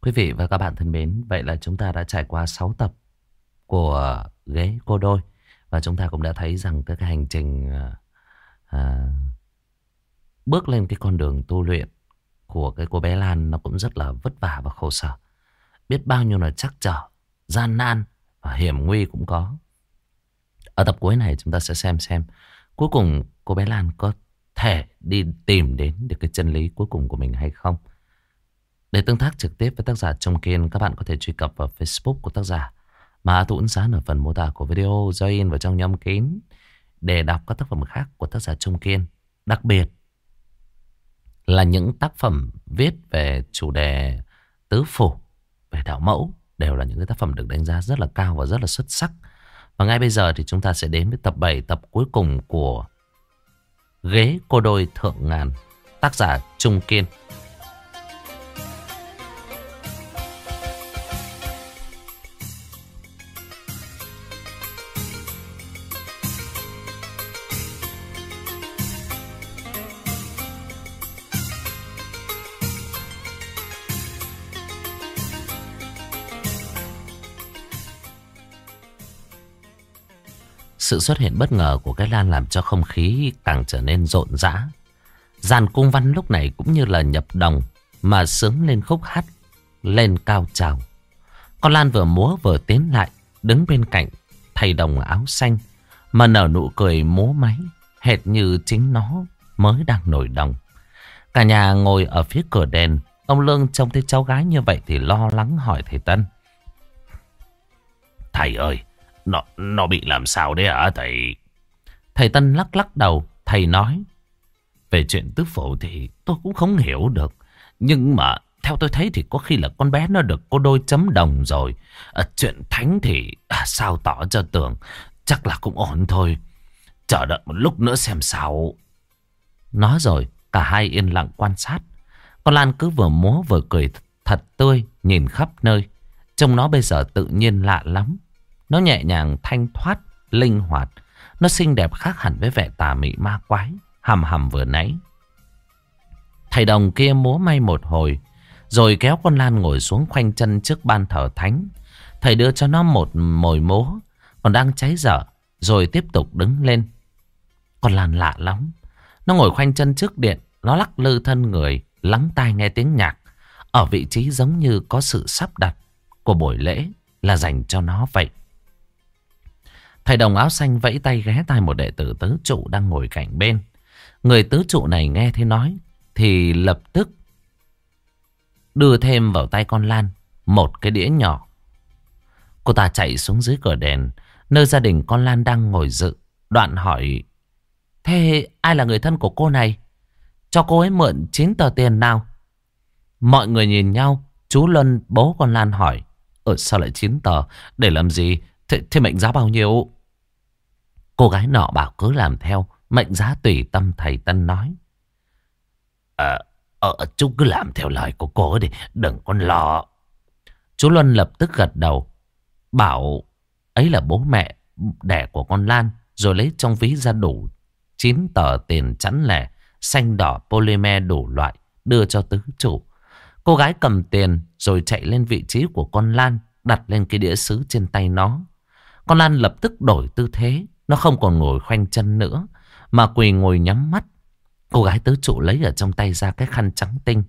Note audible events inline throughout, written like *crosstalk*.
Quý vị và các bạn thân mến, vậy là chúng ta đã trải qua 6 tập của ghế cô đôi. Và chúng ta cũng đã thấy rằng cái hành trình à, à, bước lên cái con đường tu luyện của cái cô bé Lan nó cũng rất là vất vả và khổ sở. Biết bao nhiêu là chắc trở, gian nan và hiểm nguy cũng có. Ở tập cuối này chúng ta sẽ xem xem cuối cùng cô bé Lan có thể đi tìm đến được cái chân lý cuối cùng của mình hay không. Để tương tác trực tiếp với tác giả Trung Kiên, các bạn có thể truy cập vào Facebook của tác giả mà tôi ấn dán ở phần mô tả của video join vào trong nhóm kín để đọc các tác phẩm khác của tác giả Trung Kiên. Đặc biệt là những tác phẩm viết về chủ đề tứ phủ, về đạo mẫu đều là những cái tác phẩm được đánh giá rất là cao và rất là xuất sắc. Và ngay bây giờ thì chúng ta sẽ đến với tập 7, tập cuối cùng của Ghế cô đôi thượng ngàn, tác giả Trung Kiên. Sự xuất hiện bất ngờ của cái lan làm cho không khí càng trở nên rộn rã. Giàn cung văn lúc này cũng như là nhập đồng mà sướng lên khúc hát, lên cao trào. Con Lan vừa múa vừa tiến lại, đứng bên cạnh thầy đồng áo xanh mà nở nụ cười múa máy, hệt như chính nó mới đang nổi đồng. Cả nhà ngồi ở phía cửa đèn, ông Lương trông thấy cháu gái như vậy thì lo lắng hỏi thầy Tân. Thầy ơi, nó, nó bị làm sao đấy hả thầy? Thầy Tân lắc lắc đầu, thầy nói. Về chuyện tứ phổ thì tôi cũng không hiểu được. Nhưng mà theo tôi thấy thì có khi là con bé nó được cô đôi chấm đồng rồi. À, chuyện thánh thì à, sao tỏ cho tưởng. Chắc là cũng ổn thôi. Chờ đợi một lúc nữa xem sao. Nói rồi, cả hai yên lặng quan sát. Con Lan cứ vừa múa vừa cười thật tươi, nhìn khắp nơi. Trông nó bây giờ tự nhiên lạ lắm. Nó nhẹ nhàng, thanh thoát, linh hoạt. Nó xinh đẹp khác hẳn với vẻ tà mị ma quái, hầm hầm vừa nãy. Thầy đồng kia múa may một hồi, rồi kéo con Lan ngồi xuống khoanh chân trước ban thờ thánh. Thầy đưa cho nó một mồi mố còn đang cháy dở, rồi tiếp tục đứng lên. Con Lan lạ lắm. Nó ngồi khoanh chân trước điện, nó lắc lư thân người, lắng tai nghe tiếng nhạc. Ở vị trí giống như có sự sắp đặt của buổi lễ là dành cho nó vậy. Thầy đồng áo xanh vẫy tay ghé tai một đệ tử tứ trụ đang ngồi cạnh bên. Người tứ trụ này nghe thế nói thì lập tức đưa thêm vào tay con Lan một cái đĩa nhỏ. Cô ta chạy xuống dưới cửa đèn nơi gia đình con Lan đang ngồi dự. Đoạn hỏi Thế ai là người thân của cô này? Cho cô ấy mượn 9 tờ tiền nào? Mọi người nhìn nhau Chú Luân bố con Lan hỏi Ờ sao lại 9 tờ Để làm gì Thế, thế mệnh giá bao nhiêu Cô gái nọ bảo cứ làm theo Mệnh giá tùy tâm thầy Tân nói. Ờ, ờ chú cứ làm theo lời của cô đi Đừng có lo. Chú Luân lập tức gật đầu Bảo ấy là bố mẹ đẻ của con Lan Rồi lấy trong ví ra đủ 9 tờ tiền chắn lẻ Xanh đỏ polymer đủ loại Đưa cho tứ chủ. Cô gái cầm tiền rồi chạy lên vị trí của con Lan Đặt lên cái đĩa sứ trên tay nó. Con Lan lập tức đổi tư thế nó không còn ngồi khoanh chân nữa, Mà quỳ ngồi nhắm mắt. Cô gái tứ trụ lấy ở trong tay ra cái khăn trắng tinh,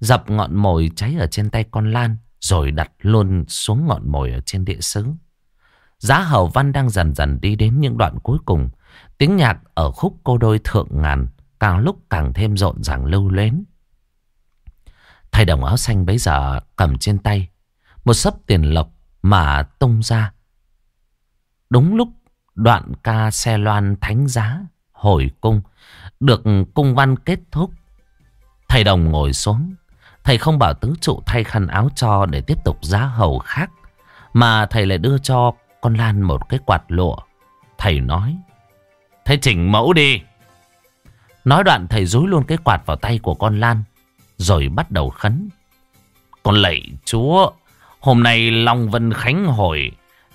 Dập ngọn mồi cháy ở trên tay con Lan, Rồi đặt luôn xuống ngọn mồi ở trên địa sứ. Giá hầu văn đang dần dần đi đến những đoạn cuối cùng. Tiếng nhạc ở khúc cô đôi thượng ngàn Càng lúc càng thêm rộn ràng lưu luyến. Thầy đồng áo xanh bấy giờ cầm trên tay Một sấp tiền lộc mà tung ra. Đúng lúc Đoạn ca xe loan thánh giá, hồi cung, được cung văn kết thúc. Thầy đồng ngồi xuống. Thầy không bảo tứ trụ thay khăn áo cho để tiếp tục giá hầu khác. Mà thầy lại đưa cho con Lan một cái quạt lụa. Thầy nói. Thế chỉnh mẫu đi. Nói đoạn thầy dúi luôn cái quạt vào tay của con Lan. Rồi bắt đầu khấn. Con lạy chúa. Hôm nay Long Vân Khánh hồi.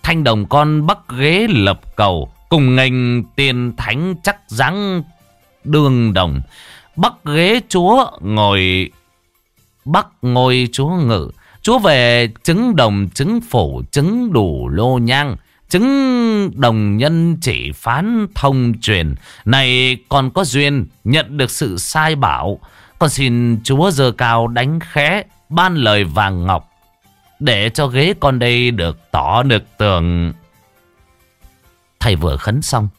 Thanh đồng con bắc ghế lập cầu Cùng ngành tiền thánh chắc ráng đương đồng. Bắc ghế chúa ngồi Bắc ngồi chúa ngự. Chúa về trứng đồng, trứng phủ, trứng đủ lô nhang. Chứng đồng nhân chỉ phán thông truyền. Này còn có duyên nhận được sự sai bảo. Con xin chúa dơ cao đánh khẽ Ban lời vàng ngọc. Để cho ghế con đây được tỏ được tường. Thầy vừa khấn xong,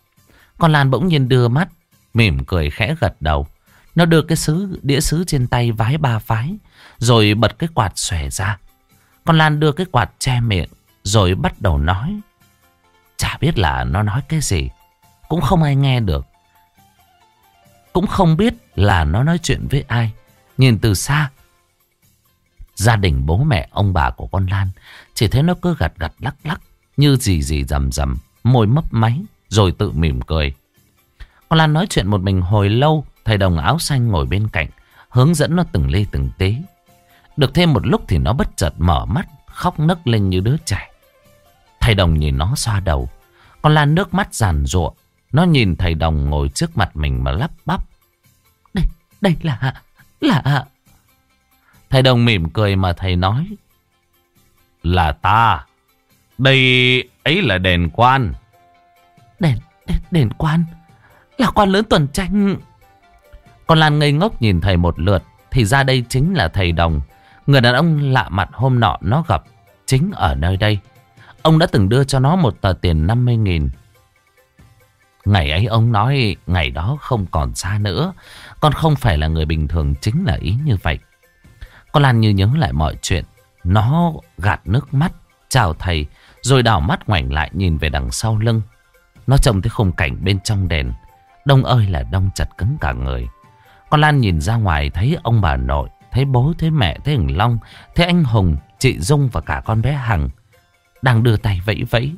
Con Lan bỗng nhiên đưa mắt, Mỉm cười khẽ gật đầu. Nó đưa cái sứ, đĩa sứ trên tay vái ba phái, Rồi bật cái quạt xòe ra. Con Lan đưa cái quạt che miệng, Rồi bắt đầu nói. Chả biết là nó nói cái gì, Cũng không ai nghe được. Cũng không biết là nó nói chuyện với ai. Nhìn từ xa Gia đình bố mẹ ông bà của con Lan Chỉ thấy nó cứ gật gật lắc lắc Như gì gì rầm rầm Môi mấp máy Rồi tự mỉm cười Con Lan nói chuyện một mình hồi lâu Thầy đồng áo xanh ngồi bên cạnh Hướng dẫn nó từng ly từng tí Được thêm một lúc thì nó bất chợt mở mắt Khóc nấc lên như đứa trẻ Thầy đồng nhìn nó xoa đầu. Con Lan nước mắt giàn ruộng. Nó nhìn thầy đồng ngồi trước mặt mình mà lắp bắp. Đây, đây là... là... Thầy đồng mỉm cười mà thầy nói. Là ta. Đây ấy là đền quan. Đền, đền, đền quan? Là quan lớn tuần tranh. Con Lan ngây ngốc nhìn thầy một lượt. Thì ra đây chính là thầy đồng. Người đàn ông lạ mặt hôm nọ nó gặp. Chính ở nơi đây. Ông đã từng đưa cho nó một tờ tiền 50.000. Ngày ấy ông nói ngày đó không còn xa nữa. Con không phải là người bình thường chính là ý như vậy. Con Lan như nhớ lại mọi chuyện. Nó gạt nước mắt, chào thầy, rồi đảo mắt ngoảnh lại nhìn về đằng sau lưng. Nó trông thấy khung cảnh bên trong đèn. Đông ơi là đông chặt cứng cả người. Con Lan nhìn ra ngoài thấy ông bà nội, thấy bố, thấy mẹ, thấy hằng Long, thấy anh Hùng, chị Dung và cả con bé Hằng. Đang đưa tay vẫy vẫy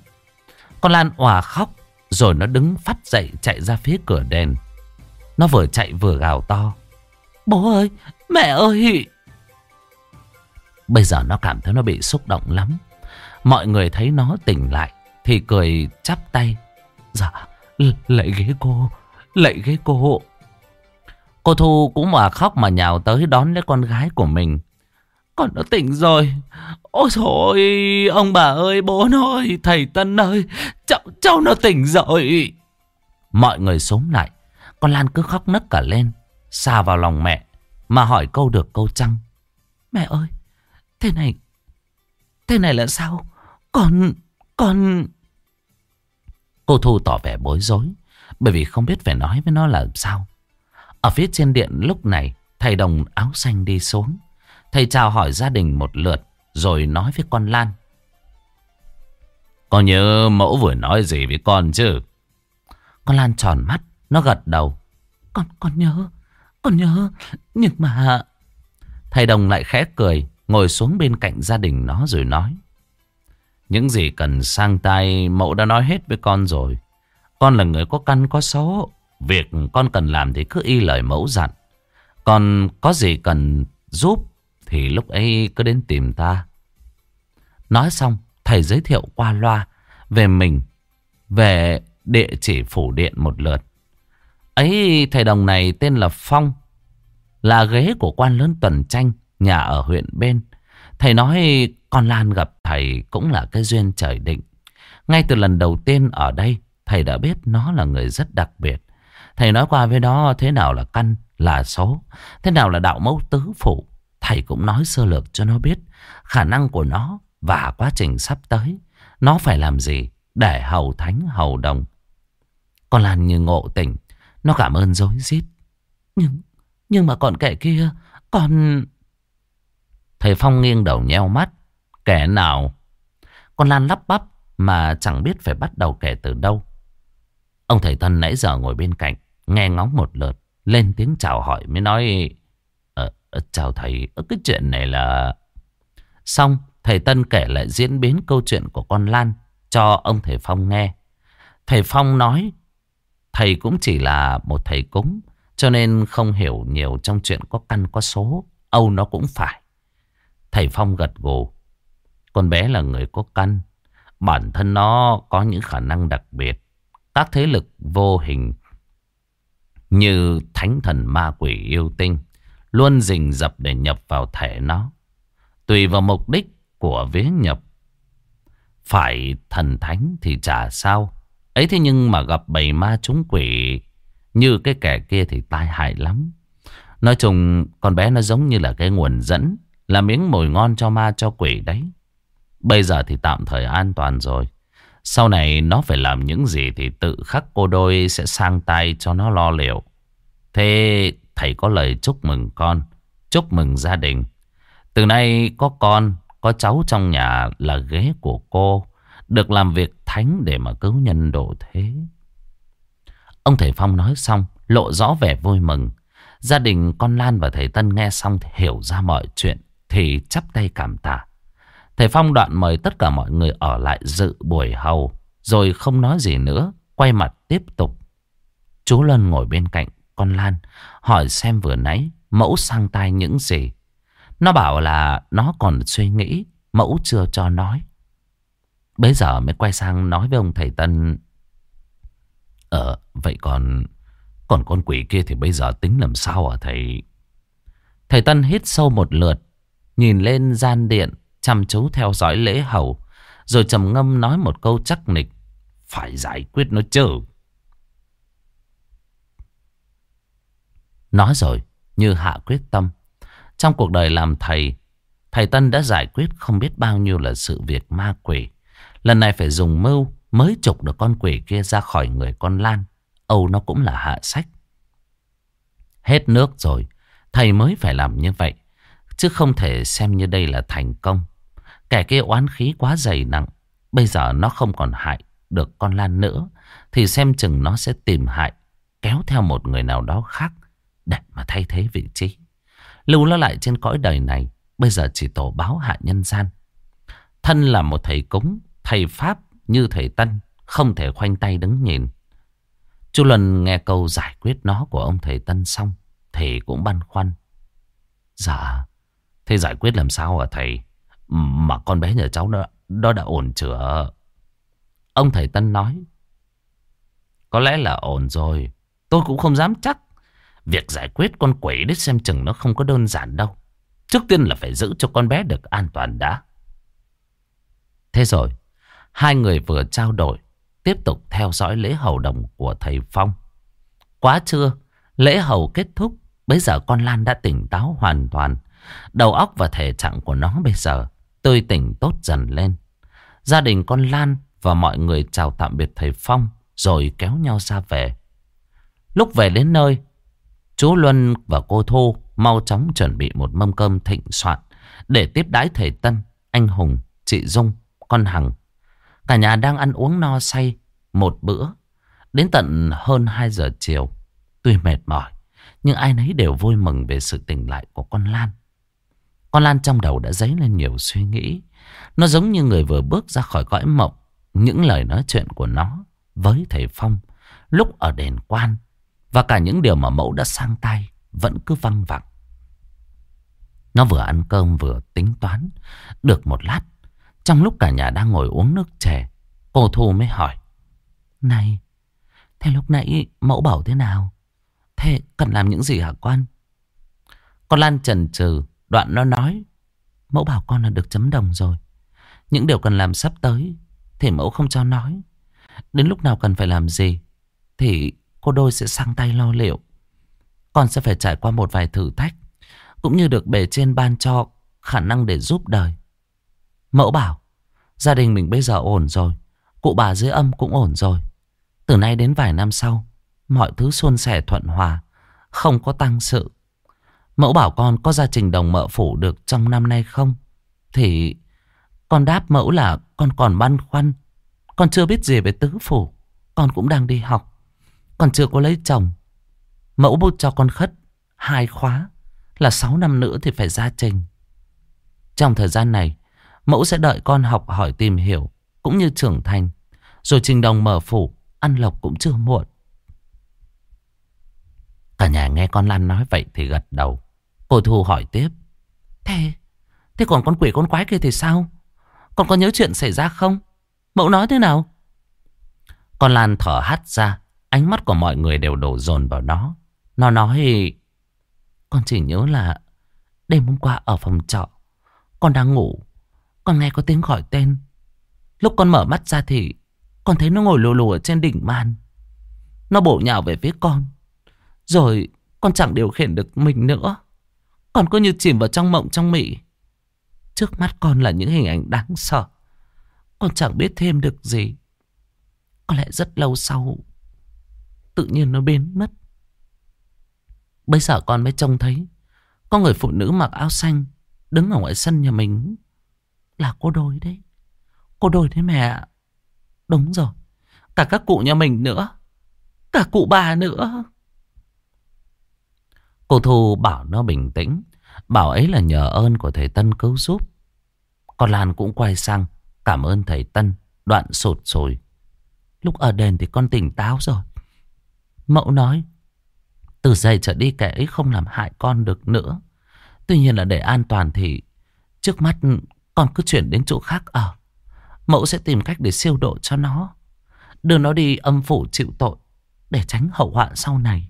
Con Lan òa khóc Rồi nó đứng phát dậy chạy ra phía cửa đèn Nó vừa chạy vừa gào to Bố ơi Mẹ ơi Bây giờ nó cảm thấy nó bị xúc động lắm. Mọi người thấy nó tỉnh lại Thì cười chắp tay. Dạ Lạy ghế cô Lạy ghế cô. Cô Thu cũng mà khóc mà nhào tới đón lấy con gái của mình. Con nó tỉnh rồi. Ôi trời ông bà ơi, bố ơi, thầy Tân ơi, cháu, cháu nó tỉnh rồi. Mọi người xúm lại, con Lan cứ khóc nấc cả lên, xà vào lòng mẹ, mà hỏi câu được câu chăng. Mẹ ơi, thế này, thế này là sao? còn, còn, Cô Thu tỏ vẻ bối rối, bởi vì không biết phải nói với nó là sao. Ở phía trên điện lúc này, thầy đồng áo xanh đi xuống. Thầy chào hỏi gia đình một lượt Rồi nói với con Lan Con nhớ mẫu vừa nói gì với con chứ Con Lan tròn mắt Nó gật đầu Con con nhớ Con nhớ Nhưng mà Thầy Đồng lại khẽ cười Ngồi xuống bên cạnh gia đình nó rồi nói Những gì cần sang tay Mẫu đã nói hết với con rồi Con là người có căn có số Việc con cần làm thì cứ y lời mẫu dặn Còn có gì cần giúp thì lúc ấy cứ đến tìm ta. Nói xong, thầy giới thiệu qua loa về mình, về địa chỉ phủ điện một lượt. Ấy thầy đồng này tên là Phong, là ghế của quan lớn tuần tranh, nhà ở huyện bên. Thầy nói con Lan gặp thầy cũng là cái duyên trời định. Ngay từ lần đầu tiên ở đây, thầy đã biết nó là người rất đặc biệt. Thầy nói qua với nó thế nào là căn, là số, thế nào là đạo mẫu tứ phụ, Thầy cũng nói sơ lược cho nó biết khả năng của nó và quá trình sắp tới. Nó phải làm gì để hầu thánh hầu đồng. Con Lan như ngộ tình. Nó cảm ơn dối rít Nhưng, nhưng mà còn kẻ kia, còn... Thầy Phong nghiêng đầu nheo mắt. Kẻ nào? Con Lan lắp bắp mà chẳng biết phải bắt đầu kể từ đâu. Ông thầy thân nãy giờ ngồi bên cạnh, nghe ngóng một lượt, lên tiếng chào hỏi mới nói... Ờ, ờ chào thầy, ờ, cái chuyện này là... Xong, thầy Tân kể lại diễn biến câu chuyện của con Lan cho ông thầy Phong nghe. Thầy Phong nói, thầy cũng chỉ là một thầy cúng, cho nên không hiểu nhiều trong chuyện có căn có số. Âu nó cũng phải. Thầy Phong gật gù. Con bé là người có căn. Bản thân nó có những khả năng đặc biệt. Các thế lực vô hình như thánh thần ma quỷ yêu tinh luôn rình rập để nhập vào thể nó. Tùy vào mục đích của vế nhập. Phải thần thánh thì chả sao. Ấy thế nhưng mà gặp bầy ma chúng quỷ như cái kẻ kia thì tai hại lắm. Nói chung, con bé nó giống như là cái nguồn dẫn. Là miếng mồi ngon cho ma cho quỷ đấy. Bây giờ thì tạm thời an toàn rồi. Sau này nó phải làm những gì thì tự khắc cô đôi sẽ sang tay cho nó lo liệu. Thế thầy có lời chúc mừng con, chúc mừng gia đình. Từ nay có con, có cháu trong nhà là ghế của cô, được làm việc thánh để mà cứu nhân độ thế. Ông thầy Phong nói xong, lộ rõ vẻ vui mừng. Gia đình con Lan và thầy Tân nghe xong thì hiểu ra mọi chuyện, thì chắp tay cảm tạ. Thầy Phong đoạn mời tất cả mọi người ở lại dự buổi hầu, rồi không nói gì nữa, quay mặt tiếp tục. Chú Lân ngồi bên cạnh con Lan, hỏi xem vừa nãy mẫu sang tay những gì. Nó bảo là nó còn suy nghĩ, mẫu chưa cho nói. Bây giờ mới quay sang nói với ông thầy Tân. Ờ, vậy còn... Còn con quỷ kia thì bây giờ tính làm sao hả thầy? Thầy Tân hít sâu một lượt, nhìn lên gian điện, chăm chú theo dõi lễ hầu, rồi trầm ngâm nói một câu chắc nịch. Phải giải quyết nó chứ. Nói rồi, như hạ quyết tâm. Trong cuộc đời làm thầy, thầy Tân đã giải quyết không biết bao nhiêu là sự việc ma quỷ. Lần này phải dùng mưu mới trục được con quỷ kia ra khỏi người con Lan. Âu nó cũng là hạ sách. Hết nước rồi, thầy mới phải làm như vậy. Chứ không thể xem như đây là thành công. Kẻ kia oán khí quá dày nặng. Bây giờ nó không còn hại được con Lan nữa. Thì xem chừng nó sẽ tìm hại. Kéo theo một người nào đó khác. Để mà thay thế vị trí. Lưu nó lại trên cõi đời này. Bây giờ chỉ tổ báo hạ nhân gian. Thân là một thầy cúng. Thầy Pháp như thầy Tân. Không thể khoanh tay đứng nhìn. Chú Luân nghe câu giải quyết nó của ông thầy Tân xong. Thì cũng băn khoăn. Dạ. Thế giải quyết làm sao hả thầy? Mà con bé nhà cháu đó, đó đã ổn chưa? Ông thầy Tân nói. Có lẽ là ổn rồi. Tôi cũng không dám chắc. Việc giải quyết con quỷ đấy xem chừng nó không có đơn giản đâu. Trước tiên là phải giữ cho con bé được an toàn đã. Thế rồi, hai người vừa trao đổi, tiếp tục theo dõi lễ hầu đồng của thầy Phong. Quá trưa, lễ hầu kết thúc, bây giờ con Lan đã tỉnh táo hoàn toàn. Đầu óc và thể trạng của nó bây giờ tươi tỉnh tốt dần lên. Gia đình con Lan và mọi người chào tạm biệt thầy Phong rồi kéo nhau ra về. Lúc về đến nơi, chú Luân và cô Thu mau chóng chuẩn bị một mâm cơm thịnh soạn để tiếp đái thầy Tân, anh Hùng, chị Dung, con Hằng. Cả nhà đang ăn uống no say một bữa. Đến tận hơn 2 giờ chiều, tuy mệt mỏi, nhưng ai nấy đều vui mừng về sự tỉnh lại của con Lan. Con Lan trong đầu đã dấy lên nhiều suy nghĩ. Nó giống như người vừa bước ra khỏi cõi mộng. Những lời nói chuyện của nó với thầy Phong lúc ở đền quan và cả những điều mà mẫu đã sang tay vẫn cứ văng vẳng. Nó vừa ăn cơm vừa tính toán. Được một lát, trong lúc cả nhà đang ngồi uống nước chè, cô Thu mới hỏi. Này, thế lúc nãy mẫu bảo thế nào? Thế cần làm những gì hả quan? Con Lan chần chừ Đoạn nó nói, Mẫu bảo con là được chấm đồng rồi. Những điều cần làm sắp tới Thì mẫu không cho nói. Đến lúc nào cần phải làm gì Thì cô đôi sẽ sang tay lo liệu. Con sẽ phải trải qua một vài thử thách, Cũng như được bề trên ban cho Khả năng để giúp đời. Mẫu bảo, Gia đình mình bây giờ ổn rồi, Cụ bà dưới âm cũng ổn rồi. Từ nay đến vài năm sau, Mọi thứ suôn sẻ thuận hòa, Không có tăng sự. Mẫu bảo con có ra trình đồng mợ phủ được trong năm nay không? Thì con đáp mẫu là con còn băn khoăn. Con chưa biết gì về tứ phủ. Con cũng đang đi học. Con chưa có lấy chồng. Mẫu bút cho con khất hai khóa là sáu năm nữa thì phải ra trình. Trong thời gian này, mẫu sẽ đợi con học hỏi tìm hiểu cũng như trưởng thành. Rồi trình đồng mở phủ, ăn lộc cũng chưa muộn. Cả nhà nghe con Lan nói vậy thì gật đầu. Cô Thu hỏi tiếp. Thế, thế còn con quỷ con quái kia thì sao? Con có nhớ chuyện xảy ra không? Mẫu nói thế nào? Con Lan thở hắt ra. Ánh mắt của mọi người đều đổ dồn vào nó. Nó nói... Con chỉ nhớ là đêm hôm qua ở phòng trọ. Con đang ngủ Con nghe có tiếng gọi tên Lúc con mở mắt ra thì Con thấy nó ngồi lù lù ở trên đỉnh màn Nó bổ nhào về phía con rồi, con chẳng điều khiển được mình nữa. Con cứ như chìm vào trong mộng trong mị. Trước mắt con là những hình ảnh đáng sợ. Con chẳng biết thêm được gì. Có lẽ rất lâu sau, Tự nhiên nó biến mất. Bây giờ con mới trông thấy, Có người phụ nữ mặc áo xanh Đứng ở ngoài sân nhà mình. Là cô đôi đấy. Cô đôi đấy mẹ Đúng rồi. Cả các cụ nhà mình nữa. Cả cụ bà nữa. Cô Thu bảo nó bình tĩnh. Bảo ấy là nhờ ơn của thầy Tân cứu giúp. Con Lan cũng quay sang, Cảm ơn thầy Tân, Đoạn sụt rồi. Lúc ở đền thì con tỉnh táo rồi. Mẫu nói, Từ giây trở đi kẻ ấy không làm hại con được nữa. Tuy nhiên là để an toàn thì Trước mắt con cứ chuyển đến chỗ khác ở. Mẫu sẽ tìm cách để siêu độ cho nó. Đưa nó đi âm phủ chịu tội Để tránh hậu họa sau này.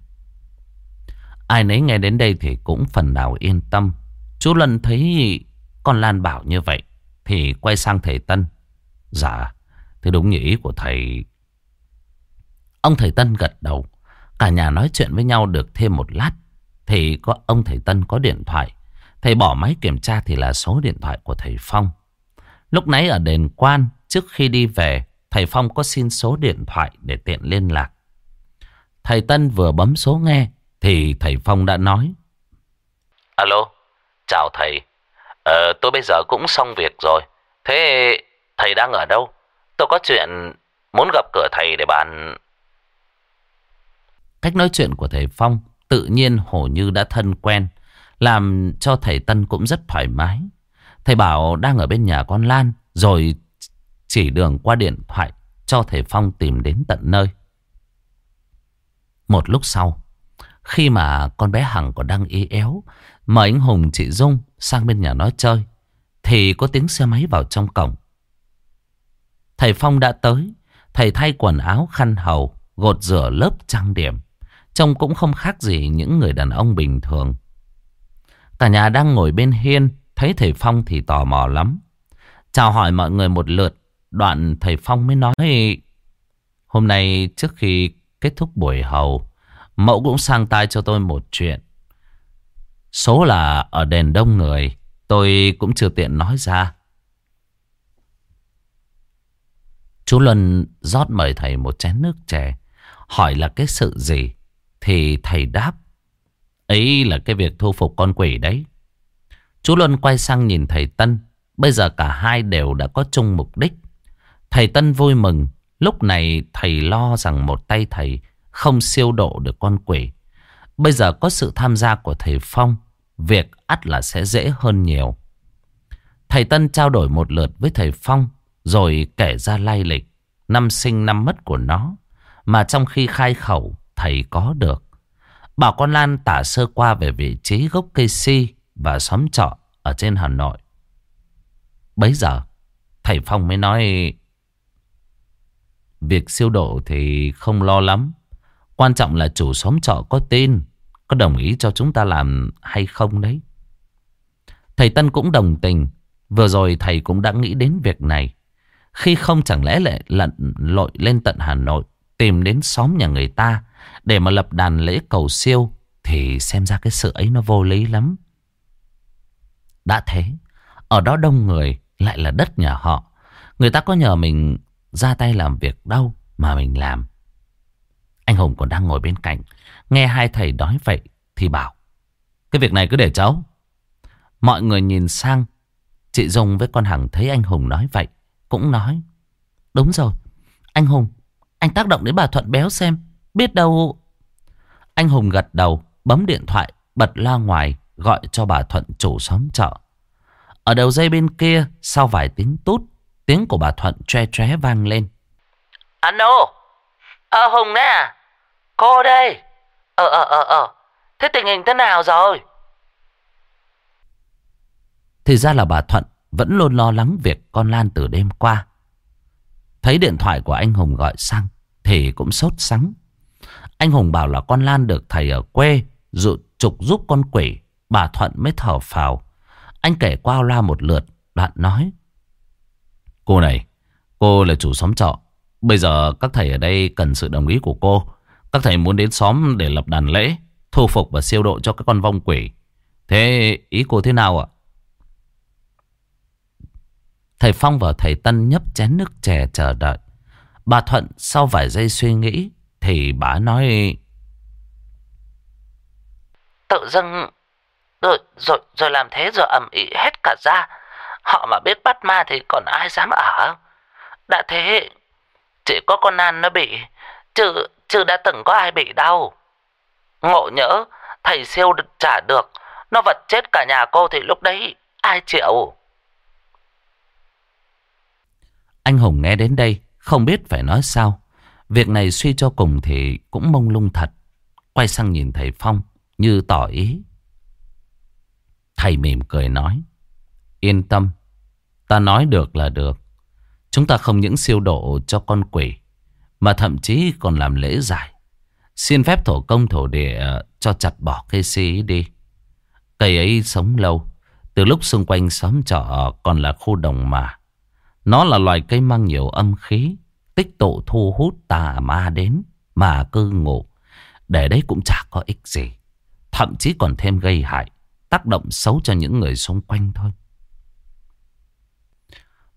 Ai nấy nghe đến đây thì cũng phần nào yên tâm. Chú Luân thấy con Lan bảo như vậy Thì quay sang thầy Tân. Dạ Thế đúng như ý của thầy. Ông thầy Tân gật đầu. Cả nhà nói chuyện với nhau được thêm một lát Thì có ông thầy Tân có điện thoại. Thầy bỏ máy kiểm tra thì là số điện thoại của thầy Phong. Lúc nãy ở đền quan, Trước khi đi về, Thầy Phong có xin số điện thoại để tiện liên lạc. Thầy Tân vừa bấm số nghe thì thầy Phong đã nói. Alo Chào thầy. Ờ tôi bây giờ cũng xong việc rồi. Thế thầy đang ở đâu? Tôi có chuyện muốn gặp cửa thầy để bàn. Cách nói chuyện của thầy Phong tự nhiên hổ như đã thân quen, làm cho thầy Tân cũng rất thoải mái. Thầy bảo đang ở bên nhà con Lan, rồi chỉ đường qua điện thoại cho thầy Phong tìm đến tận nơi. Một lúc sau, khi mà con bé Hằng còn đang ý éo, mời anh Hùng chị Dung sang bên nhà nó chơi, thì có tiếng xe máy vào trong cổng. Thầy Phong đã tới, thầy thay quần áo khăn hầu, gột rửa lớp trang điểm. Trông cũng không khác gì những người đàn ông bình thường. Cả nhà đang ngồi bên hiên, thấy thầy Phong thì tò mò lắm. Chào hỏi mọi người một lượt, đoạn thầy Phong mới nói Hôm nay trước khi kết thúc buổi hầu, mẫu cũng sang tay cho tôi một chuyện. Số là ở đền đông người, tôi cũng chưa tiện nói ra. Chú Luân rót mời thầy một chén nước chè, hỏi là cái sự gì. Thì thầy đáp Ấy là cái việc thu phục con quỷ đấy Chú Luân quay sang nhìn thầy Tân Bây giờ cả hai đều đã có chung mục đích Thầy Tân vui mừng Lúc này thầy lo rằng một tay thầy không siêu độ được con quỷ Bây giờ có sự tham gia của thầy Phong Việc ắt là sẽ dễ hơn nhiều Thầy Tân trao đổi một lượt với thầy Phong Rồi kể ra lai lịch Năm sinh năm mất của nó Mà trong khi khai khẩu thầy có được. Bảo con Lan tả sơ qua về vị trí gốc cây si và xóm trọ ở trên Hà Nội. Bấy giờ, thầy Phong mới nói Việc siêu độ thì không lo lắm. Quan trọng là chủ xóm trọ có tin, có đồng ý cho chúng ta làm hay không đấy. Thầy Tân cũng đồng tình. Vừa rồi thầy cũng đã nghĩ đến việc này. Khi không chẳng lẽ lại lận lội lên tận Hà Nội, tìm đến xóm nhà người ta để mà lập đàn lễ cầu siêu Thì xem ra cái sự ấy nó vô lý lắm Đã thế Ở đó đông người Lại là đất nhà họ Người ta có nhờ mình ra tay làm việc đâu Mà mình làm anh Hùng còn đang ngồi bên cạnh Nghe hai thầy nói vậy Thì bảo Cái việc này cứ để cháu Mọi người nhìn sang Chị Dung với con Hằng thấy anh Hùng nói vậy Cũng nói Đúng rồi Anh Hùng Anh tác động đến bà Thuận béo xem Biết đâu... Anh Hùng gật đầu, bấm điện thoại, bật la ngoài, gọi cho bà Thuận chủ xóm chợ. Ở đầu dây bên kia, sau vài tiếng tút, tiếng của bà Thuận tre tre vang lên. Alo, ờ Hùng nè à? Cô đây. Ờ ờ ờ ờ, thế tình hình thế nào rồi? Thì ra là bà Thuận vẫn luôn lo lắng việc con Lan từ đêm qua. Thấy điện thoại của anh Hùng gọi sang thì cũng sốt sắng. Anh Hùng bảo là con Lan được thầy ở quê dụ trục giúp con quỷ. Bà Thuận mới thở phào. Anh kể qua loa một lượt, đoạn nói. Cô này, cô là chủ xóm trọ. Bây giờ các thầy ở đây cần sự đồng ý của cô. Các thầy muốn đến xóm để lập đàn lễ, thu phục và siêu độ cho các con vong quỷ. Thế ý cô thế nào ạ? Thầy Phong và thầy Tân nhấp chén nước chè chờ đợi. Bà Thuận sau vài giây suy nghĩ thì bà nói Tự dưng rồi, rồi, rồi làm thế rồi ẩm ý hết cả ra. Họ mà biết bắt ma thì còn ai dám ở. Đã thế, chỉ có con An nó bị, chứ, chứ đã từng có ai bị đau Ngộ nhỡ, thầy siêu trả được, nó vật chết cả nhà cô thì lúc đấy ai chịu. Anh Hùng nghe đến đây, không biết phải nói sao. Việc này suy cho cùng thì cũng mông lung thật. Quay sang nhìn thầy Phong như tỏ ý. Thầy mỉm cười nói. Yên tâm, ta nói được là được. Chúng ta không những siêu độ cho con quỷ, mà thậm chí còn làm lễ giải. Xin phép thổ công thổ địa ờ, cho chặt bỏ cây xí đi. Cây ấy sống lâu, từ lúc xung quanh xóm trọ còn là khu đồng mà. Nó là loài cây mang nhiều âm khí, tích tụ thu hút tà ma đến mà cư ngụ. Để đấy cũng chả có ích gì. Thậm chí còn thêm gây hại, tác động xấu cho những người xung quanh thôi.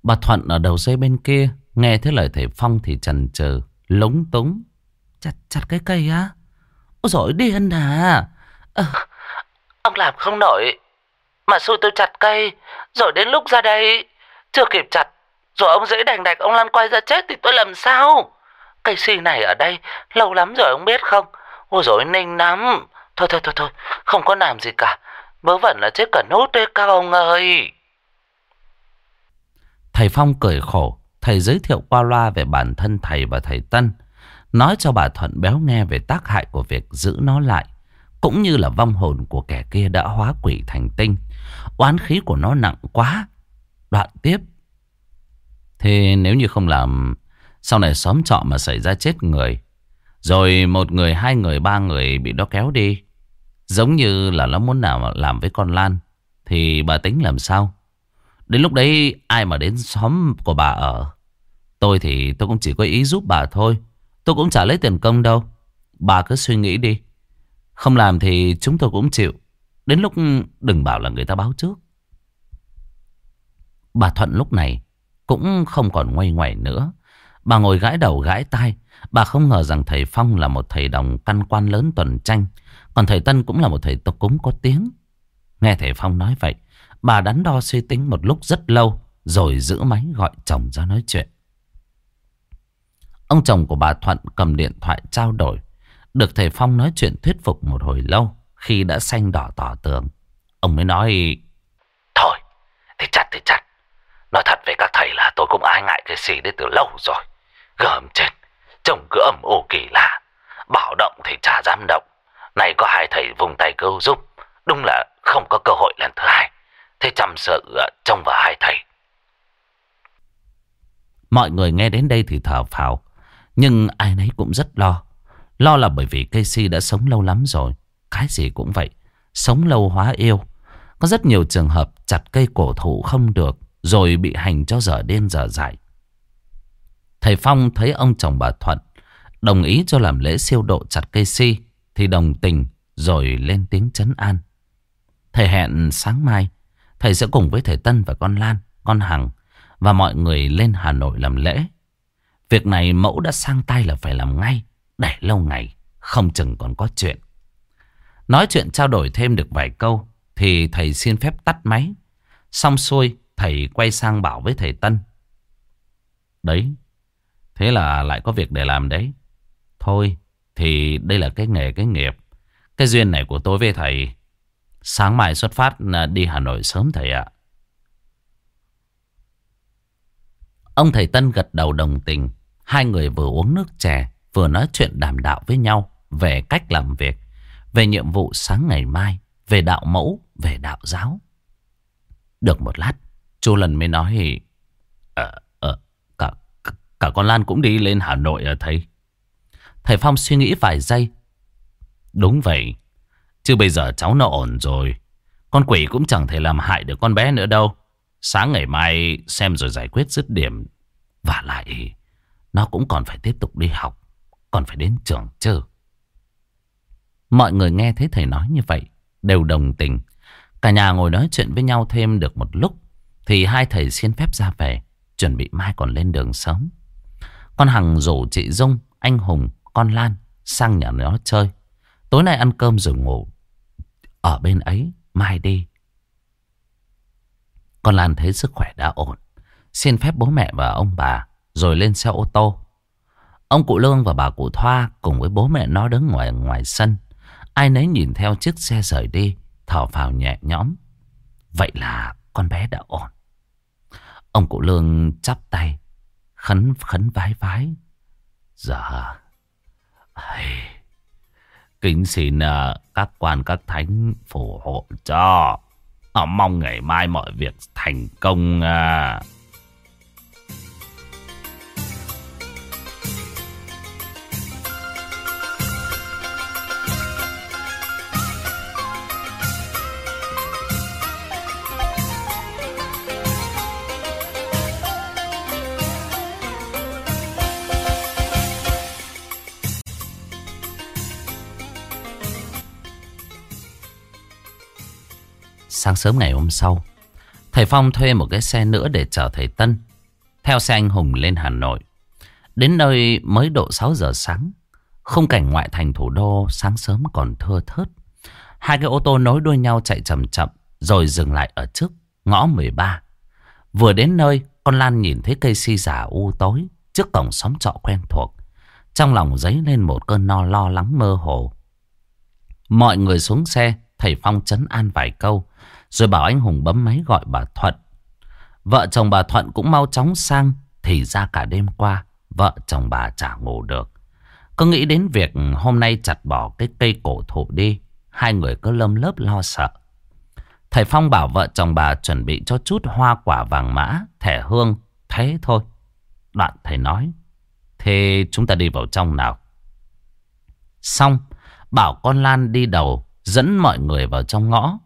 Bà Thuận ở đầu dây bên kia, nghe thấy lời thầy Phong thì chần chừ, lúng túng. Chặt chặt cái cây á? Ôi dồi điên à! à. Ông làm không nổi, mà xui tôi chặt cây, rồi đến lúc ra đây, chưa kịp chặt, rồi ông dễ đành đạch ông lăn quay ra chết thì tôi làm sao? Cây si này ở đây lâu lắm rồi ông biết không? Ôi dồi ninh lắm. Thôi thôi thôi thôi, không có làm gì cả. Bớ vẩn là chết cả nốt đấy các ông ơi. Thầy Phong cười khổ, thầy giới thiệu qua loa về bản thân thầy và thầy Tân. Nói cho bà Thuận béo nghe về tác hại của việc giữ nó lại. Cũng như là vong hồn của kẻ kia đã hóa quỷ thành tinh. Oán khí của nó nặng quá. Đoạn tiếp. Thế nếu như không làm Sau này xóm trọ mà xảy ra chết người Rồi một người, hai người, ba người bị nó kéo đi Giống như là nó muốn nào làm với con Lan Thì bà tính làm sao Đến lúc đấy ai mà đến xóm của bà ở Tôi thì tôi cũng chỉ có ý giúp bà thôi Tôi cũng chả lấy tiền công đâu Bà cứ suy nghĩ đi Không làm thì chúng tôi cũng chịu Đến lúc đừng bảo là người ta báo trước Bà Thuận lúc này cũng không còn ngoay ngoẩy nữa. Bà ngồi gãi đầu gãi tai. Bà không ngờ rằng thầy Phong là một thầy đồng căn quan lớn tuần tranh. Còn thầy Tân cũng là một thầy tộc cúng có tiếng. Nghe thầy Phong nói vậy. Bà đắn đo suy tính một lúc rất lâu. Rồi giữ máy gọi chồng ra nói chuyện. Ông chồng của bà Thuận cầm điện thoại trao đổi. Được thầy Phong nói chuyện thuyết phục một hồi lâu. Khi đã xanh đỏ tỏ tường. Ông mới nói... Thôi, thì chặt thì chặt. Nói thật với các thầy là tôi cũng ai ngại cái gì đấy từ lâu rồi. Gờm trên, trông cứ ẩm ồ kỳ lạ. Bảo động thì chả dám động. Này có hai thầy vùng tay cứu giúp. Đúng là không có cơ hội lần thứ hai. Thế chăm sự ờ, trông vào hai thầy. Mọi người nghe đến đây thì thở phào. Nhưng ai nấy cũng rất lo. Lo là bởi vì cây si đã sống lâu lắm rồi. Cái gì cũng vậy. Sống lâu hóa yêu. Có rất nhiều trường hợp chặt cây cổ thụ không được. Rồi bị hành cho dở đen dở dại Thầy Phong thấy ông chồng bà Thuận Đồng ý cho làm lễ siêu độ chặt cây si Thì đồng tình, Rồi lên tiếng chấn an Thầy hẹn sáng mai, Thầy sẽ cùng với thầy Tân và con Lan, Con Hằng Và mọi người lên Hà Nội làm lễ Việc này mẫu đã sang tay là phải làm ngay Để lâu ngày Không chừng còn có chuyện Nói chuyện trao đổi thêm được vài câu Thì thầy xin phép tắt máy Xong xuôi Thầy quay sang bảo với thầy Tân. Đấy, thế là lại có việc để làm đấy. Thôi, thì đây là cái nghề, cái nghiệp. Cái duyên này của tôi với thầy. Sáng mai xuất phát à, đi Hà Nội sớm thầy ạ. Ông thầy Tân gật đầu đồng tình. Hai người vừa uống nước chè, vừa nói chuyện đàm đạo với nhau về cách làm việc, về nhiệm vụ sáng ngày mai, về đạo mẫu, về đạo giáo. Được một lát, chú lần mới nói à, à, cả, cả con Lan cũng đi lên Hà Nội à thầy Thầy Phong suy nghĩ vài giây Đúng vậy Chứ bây giờ cháu nó ổn rồi Con quỷ cũng chẳng thể làm hại được con bé nữa đâu. Sáng ngày mai xem rồi giải quyết dứt điểm. Và lại, nó cũng còn phải tiếp tục đi học. Còn phải đến trường chứ. Mọi người nghe thấy thầy nói như vậy. Đều đồng tình. Cả nhà ngồi nói chuyện với nhau thêm được một lúc. Thì hai thầy xin phép ra về. Chuẩn bị mai còn lên đường sớm. Con Hằng rủ chị Dung, anh Hùng, con Lan sang nhà nó chơi. Tối nay ăn cơm rồi ngủ. Ở bên ấy, mai đi. Con Lan thấy sức khỏe đã ổn. Xin phép bố mẹ và ông bà rồi lên xe ô tô. Ông cụ Lương và bà cụ Thoa cùng với bố mẹ nó đứng ngoài ngoài sân. Ai nấy nhìn theo chiếc xe rời đi, thở phào nhẹ nhõm. Vậy là con bé đã ổn. Ông cụ Lương chắp tay, khấn khấn vái vái. Dạ, kính xin à, các quan các thánh phù hộ cho. À, mong ngày mai mọi việc thành công. Uh. Sáng sớm ngày hôm sau, thầy Phong thuê một cái xe nữa để chở thầy Tân. Theo xe anh Hùng lên Hà Nội. Đến nơi mới độ 6 giờ sáng. Khung cảnh ngoại thành thủ đô sáng sớm còn thưa thớt. Hai cái ô tô nối đuôi nhau chạy chậm chậm rồi dừng lại ở trước ngõ 13. Vừa đến nơi, con Lan nhìn thấy cây si giả u tối trước cổng xóm trọ quen thuộc. Trong lòng dấy lên một cơn no lo lắng mơ hồ. Mọi người xuống xe, thầy Phong chấn an vài câu. Rồi bảo anh Hùng bấm máy gọi bà Thuận. Vợ chồng bà Thuận cũng mau chóng sang. Thì ra cả đêm qua, vợ chồng bà chả ngủ được. Cứ nghĩ đến việc hôm nay chặt bỏ cái cây cổ thụ đi. Hai người cứ lâm lớp lo sợ. Thầy Phong bảo vợ chồng bà chuẩn bị cho chút hoa quả vàng mã, thẻ hương. Thế thôi. Đoạn thầy nói. Thế chúng ta đi vào trong nào. Xong, bảo con Lan đi đầu, dẫn mọi người vào trong ngõ.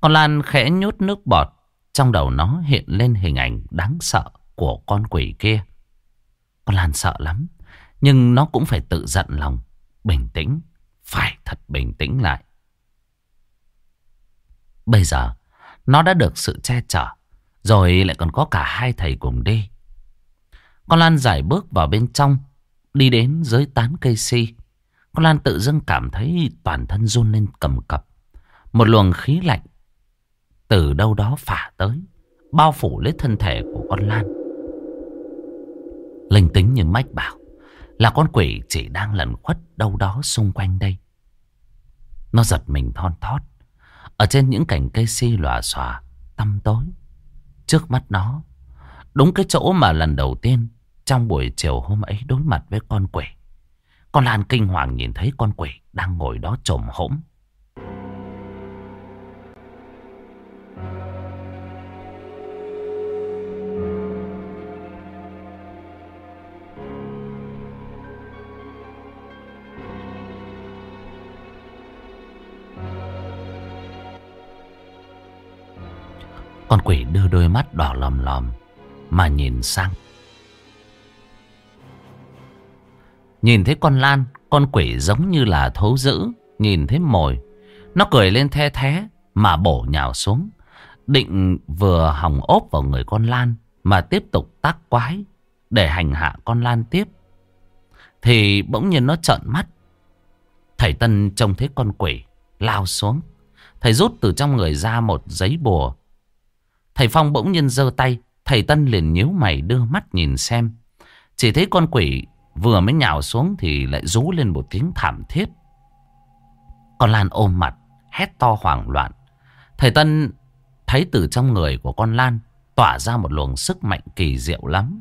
Con Lan khẽ nhút nước bọt. Trong đầu nó hiện lên hình ảnh đáng sợ của con quỷ kia. Con Lan sợ lắm. Nhưng nó cũng phải tự giận lòng. Bình tĩnh. Phải thật bình tĩnh lại. Bây giờ, nó đã được sự che chở. Rồi lại còn có cả hai thầy cùng đi. Con Lan giải bước vào bên trong. Đi đến dưới tán cây si. Con Lan tự dưng cảm thấy toàn thân run lên cầm cập. Một luồng khí lạnh từ đâu đó phả tới, Bao phủ lấy thân thể của con Lan. Linh tính như mách bảo Là con quỷ chỉ đang lẩn khuất đâu đó xung quanh đây. Nó giật mình thon thót, Ở trên những cành cây si lòa xòa, Tăm tối. Trước mắt nó, Đúng cái chỗ mà lần đầu tiên Trong buổi chiều hôm ấy đối mặt với con quỷ. Con Lan kinh hoàng nhìn thấy con quỷ Đang ngồi đó trồm hỗn Con quỷ đưa đôi mắt đỏ lòm lòm Mà nhìn sang. Nhìn thấy con Lan Con quỷ giống như là thấu dữ. Nhìn thấy mồi Nó cười lên the thế Mà bổ nhào xuống. Định vừa hỏng ốp vào người con Lan Mà tiếp tục tác quái Để hành hạ con Lan tiếp. Thì bỗng nhiên nó trợn mắt. Thầy Tân trông thấy con quỷ Lao xuống. Thầy rút từ trong người ra một giấy bùa. Thầy Phong bỗng nhiên giơ tay, thầy Tân liền nhíu mày đưa mắt nhìn xem. Chỉ thấy con quỷ vừa mới nhào xuống thì lại rú lên một tiếng thảm thiết. Con Lan ôm mặt, hét to hoảng loạn. Thầy Tân thấy từ trong người của con Lan tỏa ra một luồng sức mạnh kỳ diệu lắm.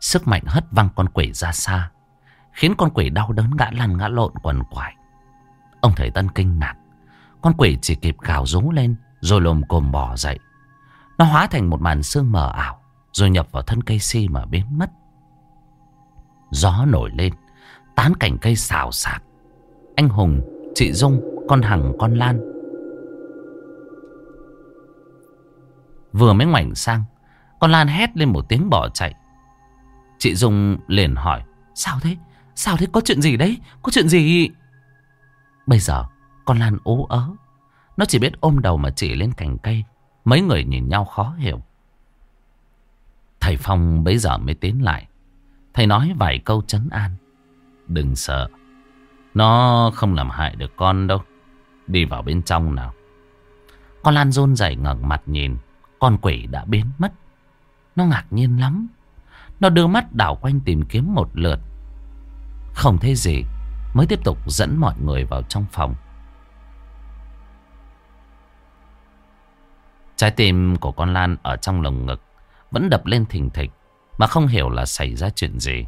Sức mạnh hất văng con quỷ ra xa Khiến con quỷ đau đớn ngã lăn ngã lộn quần quại Ông thầy Tân kinh ngạc con quỷ chỉ kịp khảo rú lên Rồi lồm cồm bò dậy Nó hóa thành một màn sương mờ ảo Rồi nhập vào thân cây si mà biến mất Gió nổi lên Tán cảnh cây xào xạc Anh Hùng, chị Dung, con Hằng, con Lan Vừa mới ngoảnh sang Con Lan hét lên một tiếng bỏ chạy Chị Dung liền hỏi Sao thế? Sao thế? Có chuyện gì đấy? Có chuyện gì? Bây giờ con Lan ú ớ. Nó chỉ biết ôm đầu mà chỉ lên cành cây. Mấy người nhìn nhau khó hiểu. Thầy Phong bấy giờ mới tiến lại. Thầy nói vài câu trấn an. Đừng sợ. Nó không làm hại được con đâu. Đi vào bên trong nào. Con Lan rôn rẩy ngẩng mặt nhìn. Con quỷ đã biến mất. Nó ngạc nhiên lắm. Nó đưa mắt đảo quanh tìm kiếm một lượt. Không thấy gì. Mới tiếp tục dẫn mọi người vào trong phòng. Trái tim của con Lan ở trong lồng ngực Vẫn đập lên thình thịch Mà không hiểu là xảy ra chuyện gì.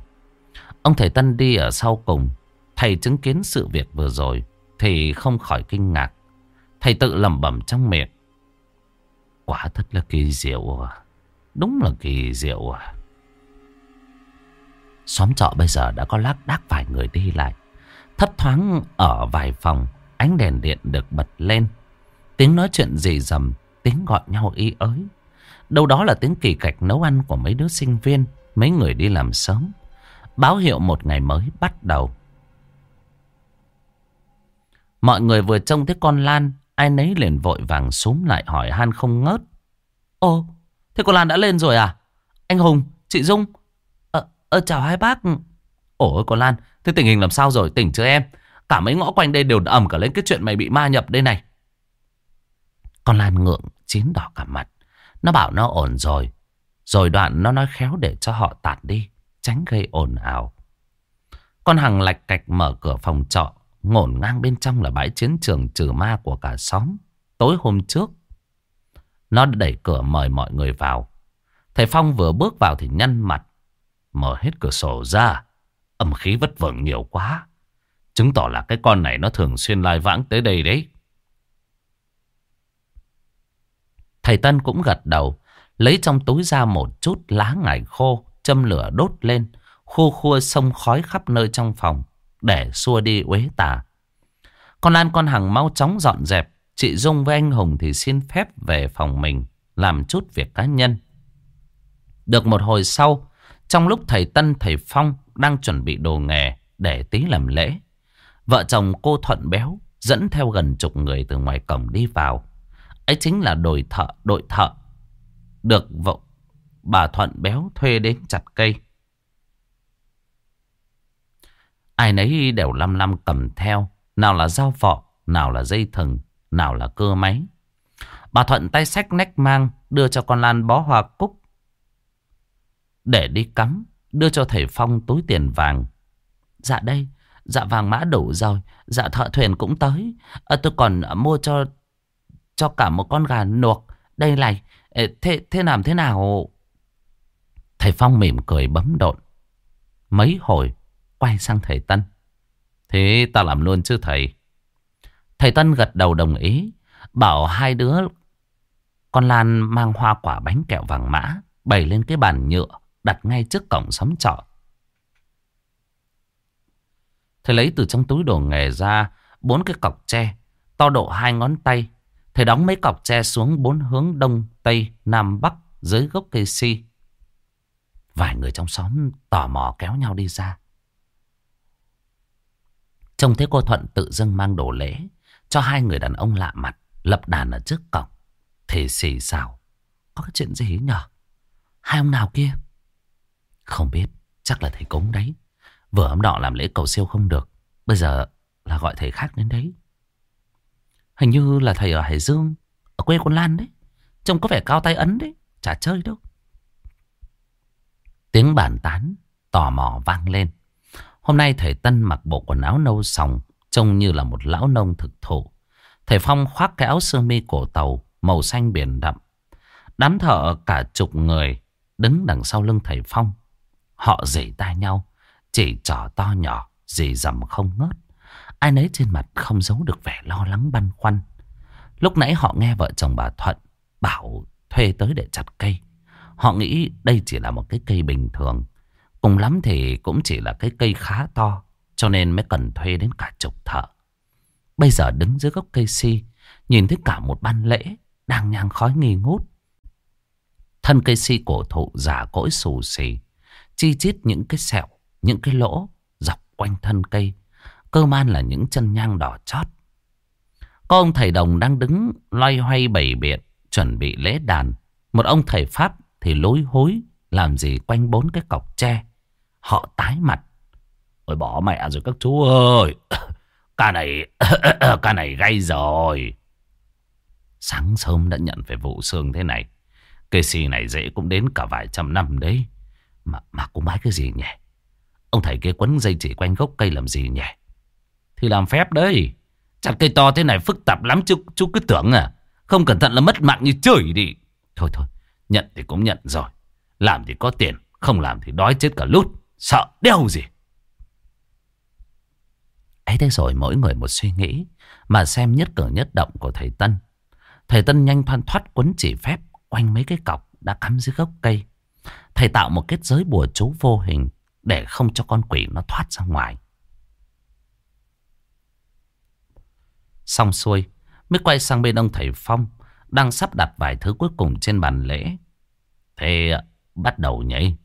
Ông thầy Tân đi ở sau cùng, Thầy chứng kiến sự việc vừa rồi Thì không khỏi kinh ngạc. Thầy tự lẩm bẩm trong miệng, Quả thật là kỳ diệu à Đúng là kỳ diệu à. Xóm trọ bây giờ đã có lác đác vài người đi lại. Thấp thoáng ở vài phòng, Ánh đèn điện được bật lên. Tiếng nói chuyện gì dầm Tiếng gọi nhau ý ới. Đâu đó là tiếng kỳ cạch nấu ăn của mấy đứa sinh viên Mấy người đi làm sớm. Báo hiệu một ngày mới bắt đầu. Mọi người vừa trông thấy con Lan Ai nấy liền vội vàng xuống lại hỏi han không ngớt. Ồ Thế con Lan đã lên rồi à? Anh Hùng Chị Dung. Ờ, ờ chào hai bác. Ồ, con Lan Thế tình hình làm sao rồi? Tỉnh chưa em? Cả mấy ngõ quanh đây đều ẩm cả lên cái chuyện mày bị ma nhập đây này. Con Lan ngượng, Chín đỏ cả mặt. Nó bảo nó ổn rồi. Rồi đoạn nó nói khéo để cho họ tạt đi, Tránh gây ồn ào. Con Hằng lạch cạch mở cửa phòng trọ, Ngổn ngang bên trong là bãi chiến trường trừ ma của cả xóm. Tối hôm trước, Nó đẩy cửa mời mọi người vào. Thầy Phong vừa bước vào thì nhăn mặt, Mở hết cửa sổ ra. Âm khí vất vưởng nhiều quá. Chứng tỏ là cái con này nó thường xuyên lai vãng tới đây đấy. Thầy Tân cũng gật đầu, Lấy trong túi ra một chút lá ngải khô, Châm lửa đốt lên Khô khua sông khói khắp nơi trong phòng, Để xua đi uế tà. Con Lan con Hằng mau chóng dọn dẹp, Chị Dung với anh Hùng thì xin phép về phòng mình, Làm chút việc cá nhân. Được một hồi sau, Trong lúc thầy Tân, thầy Phong Đang chuẩn bị đồ nghề Để tí làm lễ, Vợ chồng cô Thuận Béo Dẫn theo gần chục người từ ngoài cổng đi vào ấy chính là đội thợ, đội thợ được vợ bà Thuận béo thuê đến chặt cây. Ai nấy đều lăm lăm cầm theo, nào là dao vọ, nào là dây thừng, nào là cơ máy. Bà Thuận tay sách nách mang, đưa cho con Lan bó hoa cúc. Để đi cắm, đưa cho thầy Phong túi tiền vàng. Dạ đây, dạ vàng mã đủ rồi, dạ thợ thuyền cũng tới. À, tôi còn mua cho cho cả một con gà nuộc. Đây này, thế, thế làm thế nào? Thầy Phong mỉm cười bấm độn. Mấy hồi, quay sang thầy Tân. Thế ta làm luôn chứ thầy? Thầy Tân gật đầu đồng ý. Bảo hai đứa con Lan mang hoa quả bánh kẹo vàng mã. Bày lên cái bàn nhựa. Đặt ngay trước cổng xóm trọ. Thầy lấy từ trong túi đồ nghề ra bốn cái cọc tre to độ hai ngón tay Thầy đóng mấy cọc tre xuống bốn hướng đông, tây, nam, bắc dưới gốc cây si. Vài người trong xóm tò mò kéo nhau đi ra. Trông thấy cô Thuận tự dưng mang đồ lễ cho hai người đàn ông lạ mặt lập đàn ở trước cổng. Thì xì xào. Có cái chuyện gì nhở? Hai ông nào kia? Không biết. Chắc là thầy cúng đấy. Vừa hôm nọ làm lễ cầu siêu không được. Bây giờ là gọi thầy khác đến đấy. Hình như là thầy ở Hải Dương, Ở quê con Lan đấy. Trông có vẻ cao tay ấn đấy, Chả chơi đâu. Tiếng bàn tán, Tò mò vang lên. Hôm nay thầy Tân mặc bộ quần áo nâu sòng, Trông như là một lão nông thực thụ. Thầy Phong khoác cái áo sơ mi cổ tàu, Màu xanh biển đậm. Đám thợ cả chục người Đứng đằng sau lưng thầy Phong. Họ dỉ tay nhau, Chỉ trò to nhỏ, Dì dầm không ngớt. Ai nấy trên mặt không giấu được vẻ lo lắng băn khoăn. Lúc nãy họ nghe vợ chồng bà Thuận bảo thuê tới để chặt cây. Họ nghĩ đây chỉ là một cái cây bình thường. Cùng lắm thì cũng chỉ là cái cây khá to. Cho nên mới cần thuê đến cả chục thợ. Bây giờ đứng dưới gốc cây si. Nhìn thấy cả một ban lễ. Đang nhang khói nghi ngút. Thân cây si cổ thụ giả cỗi xù xì. Chi chít những cái sẹo. Những cái lỗ dọc quanh thân cây. Cơm man là những chân nhang đỏ chót. Có ông thầy đồng đang đứng loay hoay bày biện. Chuẩn bị lễ đàn. Một ông thầy Pháp thì lối hối làm gì quanh bốn cái cọc tre. Họ tái mặt. Ôi bỏ mẹ rồi các chú ơi. *coughs* Ca này, *coughs* ca này gay rồi. Sáng sớm đã nhận về vụ xương thế này. Cây xì này dễ cũng đến cả vài trăm năm đấy. Mà, mà cũng bái cái gì nhỉ? Ông thầy kia quấn dây chỉ quanh gốc cây làm gì nhỉ? Thì làm phép đấy. Chặt cây to thế này phức tạp lắm chú, chú cứ tưởng à. Không cẩn thận là mất mạng như trời đi. Thôi thôi, nhận thì cũng nhận rồi. Làm thì có tiền, không làm thì đói chết cả lút. Sợ đeo gì. ấy thế rồi mỗi người một suy nghĩ. Mà xem nhất cử nhất động của thầy Tân. Thầy Tân nhanh phan thoát quấn chỉ phép quanh mấy cái cọc đã cắm dưới gốc cây. Thầy tạo một kết giới bùa chú vô hình để không cho con quỷ nó thoát ra ngoài. Xong xuôi, mới quay sang bên ông thầy Phong, đang sắp đặt vài thứ cuối cùng trên bàn lễ. Thế bắt đầu nhảy.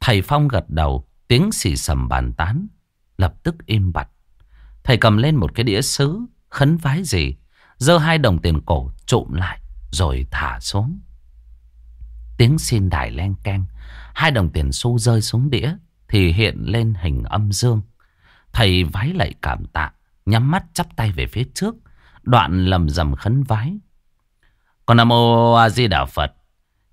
Thầy Phong gật đầu, tiếng xì sầm bàn tán, lập tức im bặt. Thầy cầm lên một cái đĩa sứ, khấn vái gì, giơ hai đồng tiền cổ trộm lại, rồi thả xuống. Tiếng xin đài len keng, hai đồng tiền xu rơi xuống đĩa, thì hiện lên hình âm dương. Thầy vái lại cảm tạ, nhắm mắt chắp tay về phía trước, đoạn lầm rầm khấn vái. Con Nam Mô A Di Đà Phật.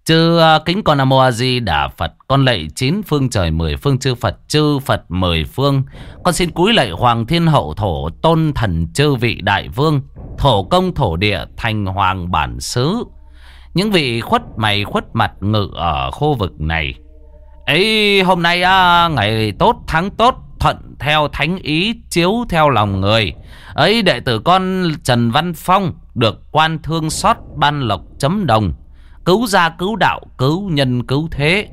Chư à, kính con Nam Mô A Di Đà Phật. Con lạy chín phương trời mười phương chư Phật, chư Phật mười phương. Con xin cúi lạy Hoàng Thiên Hậu Thổ Tôn Thần chư vị Đại Vương, thổ công thổ địa thành hoàng bản xứ. Những vị khuất mày khuất mặt ngự ở khu vực này. Ấy hôm nay à, ngày tốt tháng tốt thuận theo thánh ý chiếu theo lòng người. Ấy đệ tử con Trần Văn Phong được quan thương xót ban lộc chấm đồng. Cứu gia cứu đạo, cứu nhân cứu thế.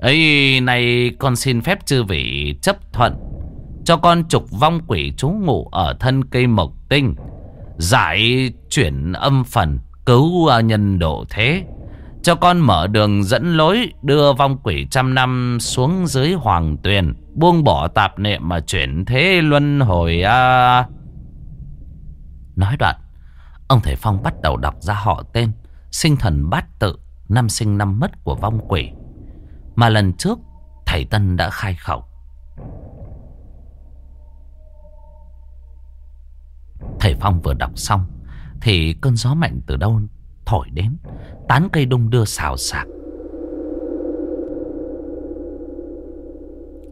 ấy này con xin phép chư vị chấp thuận cho con trục vong quỷ trú ngụ ở thân cây mộc tinh. Giải chuyển âm phần, cứu à, nhân độ thế. Cho con mở đường dẫn lối đưa vong quỷ trăm năm xuống dưới hoàng tuyền. Buông bỏ tạp niệm mà chuyển thế luân hồi à. Nói đoạn, ông Thầy Phong bắt đầu đọc ra họ tên, sinh thần bát tự, năm sinh năm mất của vong quỷ. Mà lần trước, thầy Tân đã khai khẩu. Thầy Phong vừa đọc xong, thì cơn gió mạnh từ đâu thổi đến, tán cây đung đưa xào xạc.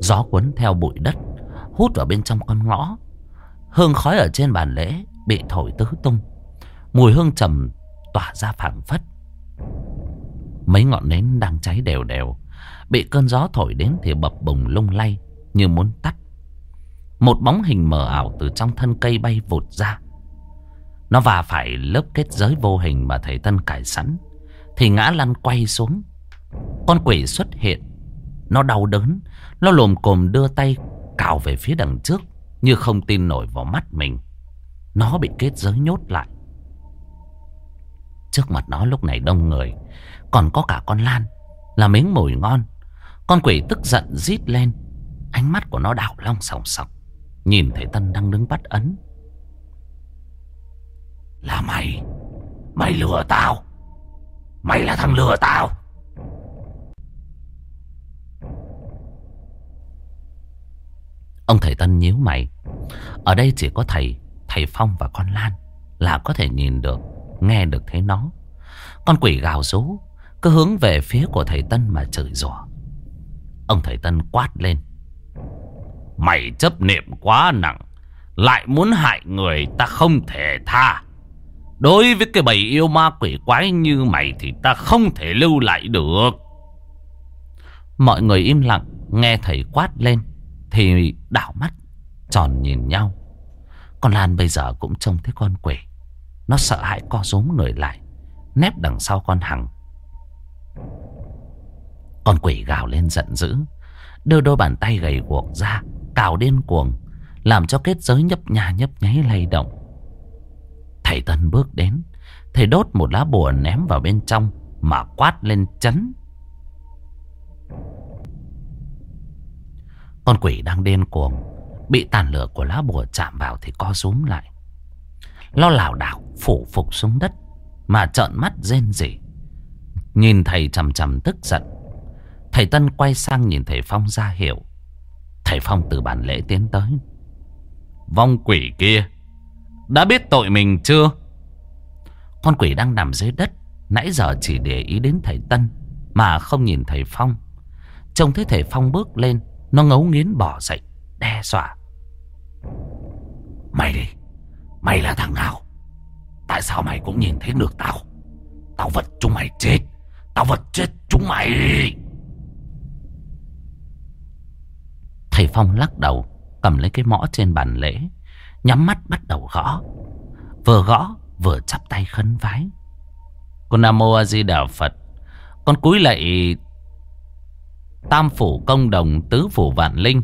Gió cuốn theo bụi đất, hút vào bên trong con ngõ. Hương khói ở trên bàn lễ bị thổi tứ tung. Mùi hương trầm tỏa ra phảng phất. Mấy ngọn nến đang cháy đều đều. Bị cơn gió thổi đến thì bập bùng lung lay như muốn tắt. Một bóng hình mờ ảo từ trong thân cây bay vụt ra. Nó và phải lớp kết giới vô hình mà thầy Tân cải sẵn. Thì ngã lăn quay xuống. Con quỷ xuất hiện. Nó đau đớn. Nó lồm cồm đưa tay cào về phía đằng trước. Như không tin nổi vào mắt mình. Nó bị kết giới nhốt lại. Trước mặt nó lúc này đông người. Còn có cả con Lan. Là miếng mồi ngon. Con quỷ tức giận rít lên. Ánh mắt của nó đảo long sòng sọc. Nhìn thấy Tân đang đứng bắt ấn. Là mày. Mày lừa tao. Mày là thằng lừa tao. Ông thầy Tân nhíu mày. Ở đây chỉ có thầy, thầy Phong và con Lan là có thể nhìn được, nghe được thấy nó. Con quỷ gào rú, cứ hướng về phía của thầy Tân mà chửi rủa. Ông thầy Tân quát lên. Mày chấp niệm quá nặng, lại muốn hại người ta không thể tha. Đối với cái bầy yêu ma quỷ quái như mày thì ta không thể lưu lại được. Mọi người im lặng, nghe thầy quát lên thì đảo mắt tròn nhìn nhau. Con Lan bây giờ cũng trông thấy con quỷ. Nó sợ hãi co rúm người lại, nép đằng sau con Hằng. Con quỷ gào lên giận dữ. Đưa đôi bàn tay gầy guộc ra. Cào điên cuồng. Làm cho kết giới nhấp nhà nhấp nháy lay động. Thầy Tân bước đến. Thầy đốt một lá bùa ném vào bên trong. Mà quát lên chấn. Con quỷ đang điên cuồng. Bị tàn lửa của lá bùa chạm vào thì co rúm lại. Lo lảo đảo, phủ phục xuống đất. Mà trợn mắt rên rỉ. Nhìn thầy chầm chầm tức giận. Thầy Tân quay sang nhìn thầy Phong ra hiệu. Thầy Phong từ bàn lễ tiến tới. Vong quỷ kia. Đã biết tội mình chưa? Con quỷ đang nằm dưới đất. Nãy giờ chỉ để ý đến thầy Tân. Mà không nhìn thầy Phong. Trông thấy thầy Phong bước lên. Nó ngấu nghiến bỏ dậy. Đe dọa. Mày đi. Mày là thằng nào? Tại sao mày cũng nhìn thấy được tao? Tao vật chúng mày chết. Tao vật chết chúng mày. Thầy Phong lắc đầu, cầm lấy cái mõ trên bàn lễ, nhắm mắt bắt đầu gõ. Vừa gõ, vừa chắp tay khấn vái. Con Nam Mô A Di Đà Phật, con cúi lại. Tam phủ công đồng, tứ phủ vạn linh.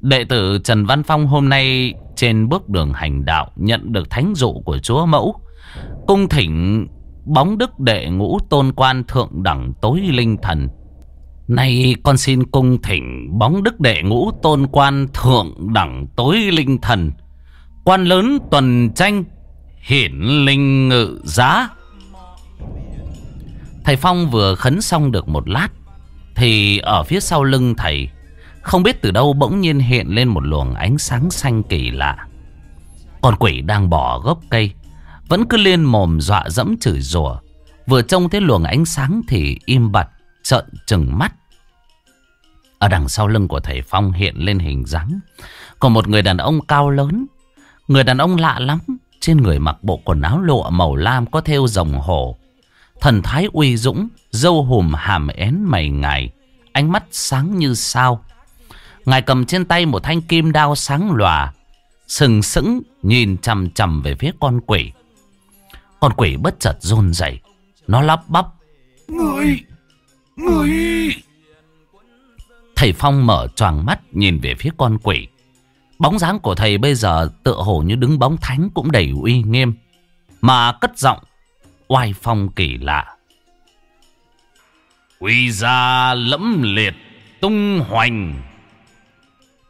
Đệ tử Trần Văn Phong hôm nay trên bước đường hành đạo nhận được thánh dụ của Chúa Mẫu. Cung thỉnh bóng đức đệ ngũ tôn quan thượng đẳng tối linh thần Nay con xin cung thỉnh bóng đức đệ ngũ tôn quan thượng đẳng tối linh thần. Quan lớn tuần tranh, hiển linh ngự giá. Thầy Phong vừa khấn xong được một lát. Thì ở phía sau lưng thầy, không biết từ đâu bỗng nhiên hiện lên một luồng ánh sáng xanh kỳ lạ. Con quỷ đang bỏ gốc cây. Vẫn cứ liên mồm dọa dẫm chửi rủa Vừa trông thấy luồng ánh sáng thì im bặt, Trợn trừng mắt ở đằng sau lưng của thầy Phong hiện lên hình dáng của một người đàn ông cao lớn Người đàn ông lạ lắm, Trên người mặc bộ quần áo lụa màu lam có thêu rồng hổ Thần thái uy dũng Dâu hùm hàm én mày ngài Ánh mắt sáng như sao Ngài cầm trên tay một thanh kim đao sáng lòa Sừng sững nhìn chằm chằm về phía con quỷ Con quỷ bất chợt run rẩy Nó lắp bắp Người Người Thầy Phong mở choàng mắt nhìn về phía con quỷ. Bóng dáng của thầy bây giờ tựa hồ như đứng bóng thánh cũng đầy uy nghiêm. Mà cất giọng oai phong kỳ lạ. Uy ra lẫm liệt, tung hoành.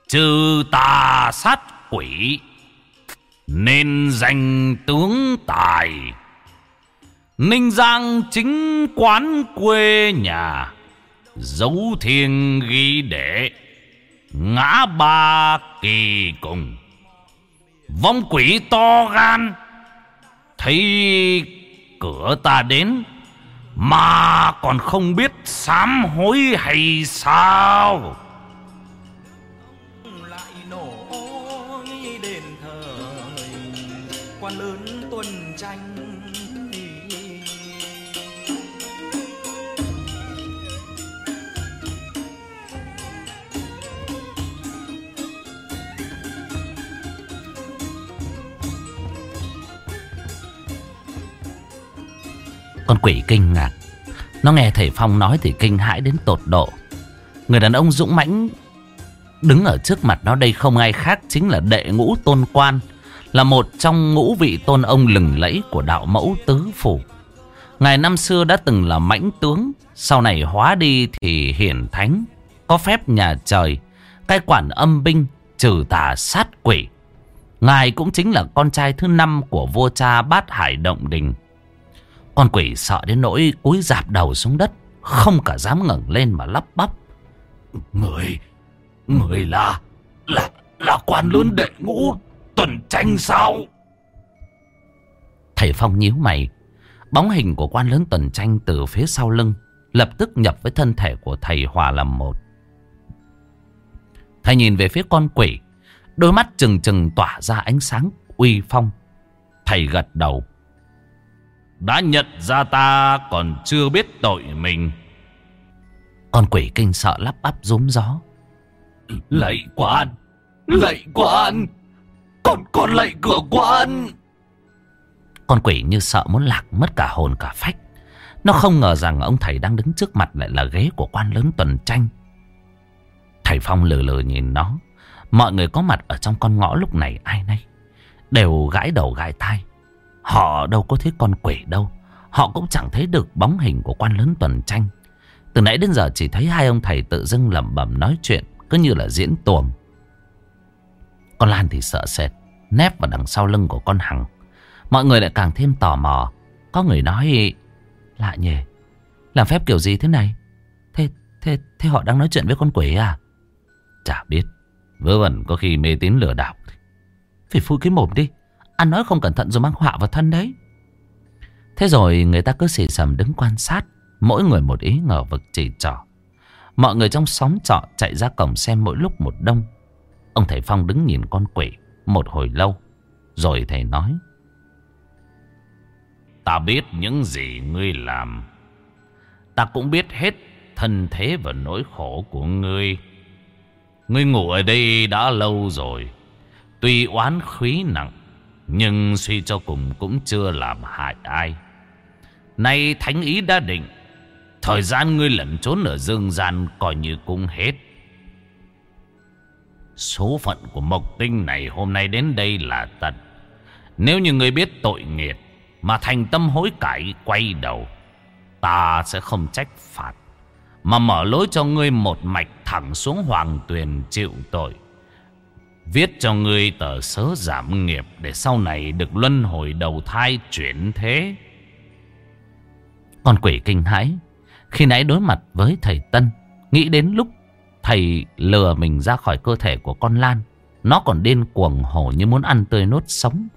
Trừ tà sát quỷ. Nên danh tướng tài. Ninh Giang chính quán quê nhà dấu thiên ghi đệ ngã ba kỳ cùng vong quỷ to gan, thấy cửa ta đến, mà còn không biết sám hối hay sao. Lại nổ đền thờ quan lớn Con quỷ kinh ngạc Nó nghe thầy Phong nói thì kinh hãi đến tột độ. Người đàn ông dũng mãnh Đứng ở trước mặt nó đây không ai khác Chính là đệ ngũ tôn quan, Là một trong ngũ vị tôn ông lừng lẫy Của đạo mẫu tứ phủ. Ngài năm xưa đã từng là mãnh tướng, Sau này hóa đi thì hiển thánh, Có phép nhà trời, Cai quản âm binh, Trừ tà sát quỷ. Ngài cũng chính là con trai thứ năm Của vua cha bát hải động đình con quỷ sợ đến nỗi cúi dạp đầu xuống đất Không cả dám ngẩng lên mà lắp bắp. Người Người là Là là quan lớn đệ ngũ Tuần tranh sao? Thầy Phong nhíu mày. Bóng hình của quan lớn tuần tranh từ phía sau lưng Lập tức nhập với thân thể của thầy hòa làm một. Thầy nhìn về phía con quỷ Đôi mắt trừng trừng tỏa ra ánh sáng uy phong. Thầy gật đầu đã nhận ra ta còn chưa biết tội mình Con quỷ kinh sợ lắp bắp rúm gió Lạy quan Lạy quan Con con lạy cửa quan Con quỷ như sợ muốn lạc mất cả hồn cả phách Nó không ngờ rằng ông thầy đang đứng trước mặt lại là ghế của quan lớn tuần tranh. Thầy Phong lừ lừ nhìn nó. Mọi người có mặt ở trong con ngõ lúc này ai nấy. Đều gãi đầu gãi tai. Họ đâu có thấy con quỷ đâu. Họ cũng chẳng thấy được bóng hình của quan lớn tuần tranh. Từ nãy đến giờ chỉ thấy hai ông thầy tự dưng lẩm bẩm nói chuyện. Cứ như là diễn tuồng. Con Lan thì sợ sệt. Nép vào đằng sau lưng của con Hằng. Mọi người lại càng thêm tò mò. Có người nói Lạ nhỉ Làm phép kiểu gì thế này Thế, thế, thế họ đang nói chuyện với con quỷ à Chả biết Vớ vẩn có khi mê tín lừa đảo Phải phui cái mồm đi Ăn nói không cẩn thận rồi mang họa vào thân đấy Thế rồi người ta cứ xì xầm đứng quan sát Mỗi người một ý ngờ vực chỉ trỏ Mọi người trong xóm trọ chạy ra cổng xem mỗi lúc một đông Ông thầy Phong đứng nhìn con quỷ Một hồi lâu Rồi thầy nói Ta biết những gì ngươi làm. Ta cũng biết hết thân thế và nỗi khổ của ngươi. Ngươi ngủ ở đây đã lâu rồi. Tuy oán khí nặng, nhưng suy cho cùng cũng chưa làm hại ai. Nay thánh ý đã định, thời gian ngươi lẩn trốn ở dương gian coi như cũng hết. Số phận của Mộc Tinh này hôm nay đến đây là tận. Nếu như ngươi biết tội nghiệp, mà thành tâm hối cải quay đầu Ta sẽ không trách phạt Mà mở lối cho ngươi một mạch thẳng xuống hoàng tuyền chịu tội Viết cho ngươi tờ sớ giảm nghiệp Để sau này được luân hồi đầu thai chuyển thế. Con quỷ kinh hãi, Khi nãy đối mặt với thầy Tân, Nghĩ đến lúc thầy lừa mình ra khỏi cơ thể của con Lan, Nó còn điên cuồng hổ như muốn ăn tươi nốt sống.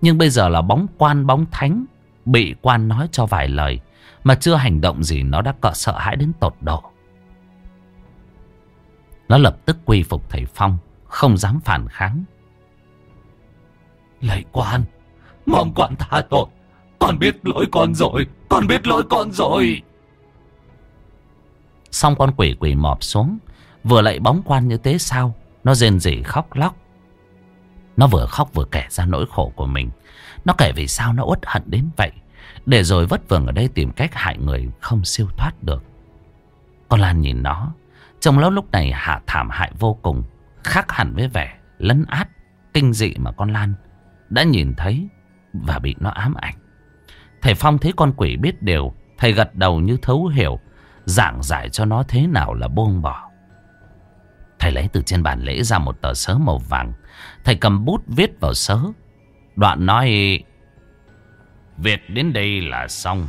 Nhưng bây giờ là bóng quan bóng thánh, Bị quan nói cho vài lời Mà chưa hành động gì nó đã cọ sợ hãi đến tột độ. Nó lập tức quy phục thầy Phong không dám phản kháng Lạy quan, Mong quan tha tội Con biết lỗi con rồi, Con biết lỗi con rồi Xong con quỷ quỷ mọp xuống, Vừa lại bóng quan như thế sao Nó rên rỉ khóc lóc nó vừa khóc vừa kể ra nỗi khổ của mình. Nó kể vì sao nó uất hận đến vậy. Để rồi vất vưởng ở đây tìm cách hại người không siêu thoát được. Con Lan nhìn nó. Trong lúc lúc này hạ thảm hại vô cùng. Khác hẳn với vẻ lấn át, kinh dị mà con Lan đã nhìn thấy và bị nó ám ảnh. Thầy Phong thấy con quỷ biết điều. Thầy gật đầu như thấu hiểu. Giảng giải cho nó thế nào là buông bỏ. Thầy lấy từ trên bàn lễ ra một tờ sớ màu vàng. Thầy cầm bút viết vào sớ. Đoạn nói... Việc đến đây là xong.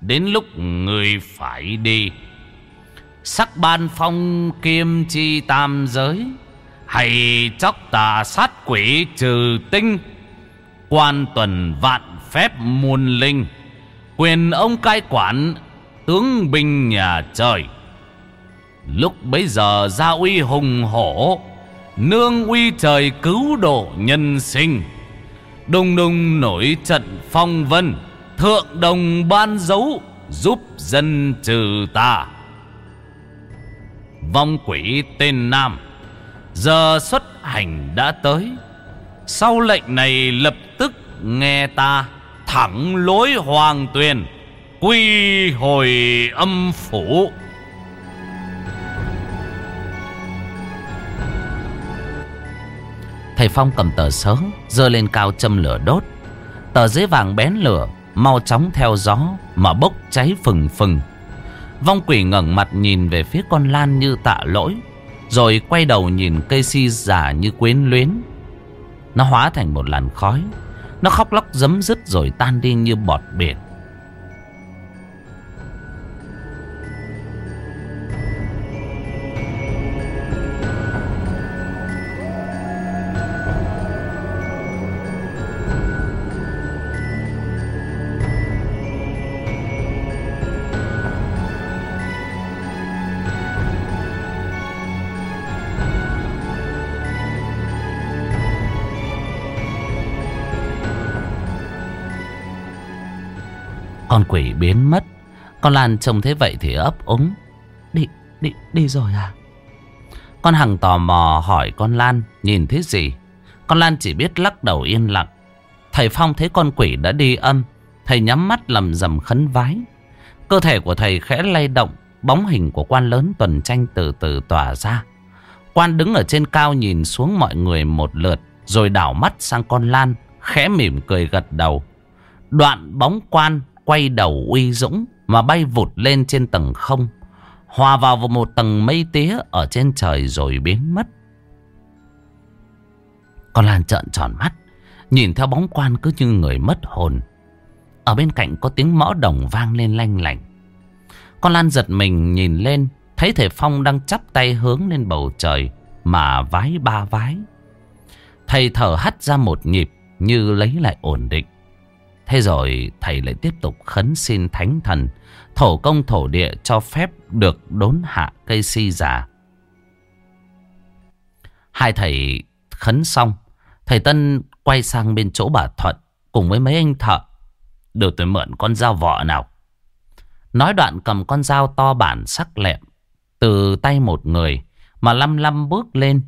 Đến lúc người phải đi. Sắc ban phong kiêm chi tam giới. Hay chóc tà sát quỷ trừ tinh. Quan tuần vạn phép muôn linh. Quyền ông cai quản, tướng binh nhà trời. Lúc bấy giờ gia uy hùng hổ, Nương uy trời cứu độ nhân sinh Đùng đùng nổi trận phong vân, Thượng đồng ban dấu Giúp dân trừ tà Vong quỷ tên Nam Giờ xuất hành đã tới. Sau lệnh này lập tức nghe ta Thẳng lối hoàng tuyền, Quy hồi âm phủ. Thầy Phong cầm tờ sớ Dơ lên cao châm lửa đốt. Tờ giấy vàng bén lửa, Mau chóng theo gió Mà bốc cháy phừng phừng. Vong quỷ ngẩng mặt nhìn về phía con Lan như tạ lỗi. Rồi quay đầu nhìn cây si giả như quyến luyến. Nó hóa thành một làn khói. Nó khóc lóc dấm dứt rồi tan đi như bọt biển. Con quỷ biến mất. Con Lan trông thế vậy thì ấp úng. Đi, đi, đi rồi à? Con Hằng tò mò hỏi con Lan Nhìn thấy gì? Con Lan chỉ biết lắc đầu yên lặng. Thầy Phong thấy con quỷ đã đi âm Thầy nhắm mắt lầm rầm khấn vái. Cơ thể của thầy khẽ lay động Bóng hình của quan lớn tuần tranh từ từ tỏa ra. Quan đứng ở trên cao nhìn xuống mọi người một lượt Rồi đảo mắt sang con Lan Khẽ mỉm cười gật đầu. Đoạn bóng quan quay đầu uy dũng Mà bay vụt lên trên tầng không, Hòa vào một tầng mây tía Ở trên trời rồi biến mất. Con Lan trợn tròn mắt, Nhìn theo bóng quan cứ như người mất hồn. Ở bên cạnh có tiếng mõ đồng vang lên lanh lảnh. Con Lan giật mình nhìn lên, Thấy thể Phong đang chắp tay hướng lên bầu trời Mà vái ba vái. Thầy thở hắt ra một nhịp Như lấy lại ổn định. Thế rồi thầy lại tiếp tục khấn xin thánh thần, Thổ công thổ địa cho phép được đốn hạ cây si già. Hai thầy khấn xong, Thầy Tân quay sang bên chỗ bà Thuận Cùng với mấy anh thợ. Đều tôi mượn con dao vọ nào. Nói đoạn cầm con dao to bản sắc lẹm, Từ tay một người Mà lăm lăm bước lên.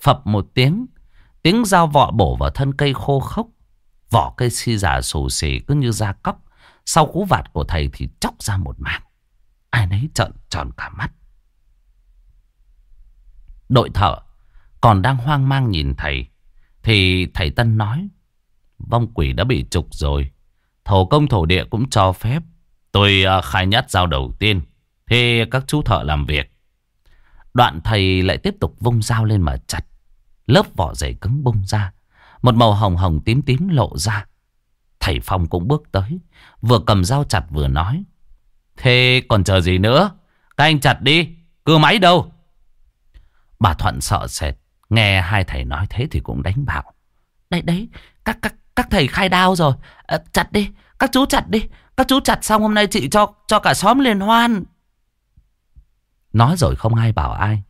Phập một tiếng Tiếng dao vọ bổ vào thân cây khô khốc. Vỏ cây si già xù xì cứ như da cóc. Sau cú vạt của thầy thì chóc ra một mảng. Ai nấy trợn tròn cả mắt. Đội thợ còn đang hoang mang nhìn thầy, Thì thầy Tân nói, Vong quỷ đã bị trục rồi. Thổ công thổ địa cũng cho phép. Tôi à, khai nhát dao đầu tiên. Thế các chú thợ làm việc. Đoạn thầy lại tiếp tục vung dao lên mà chặt. Lớp vỏ dày cứng bung ra một màu hồng hồng tím tím lộ ra. Thầy Phong cũng bước tới Vừa cầm dao chặt vừa nói. Thế còn chờ gì nữa? Các anh chặt đi Cưa máy đâu? Bà Thuận sợ sệt Nghe hai thầy nói thế thì cũng đánh bảo Đấy đấy Các các các thầy khai đao rồi. À, Chặt đi Các chú chặt đi. Các chú chặt xong hôm nay chị cho cho cả xóm liên hoan. Nói rồi không ai bảo ai.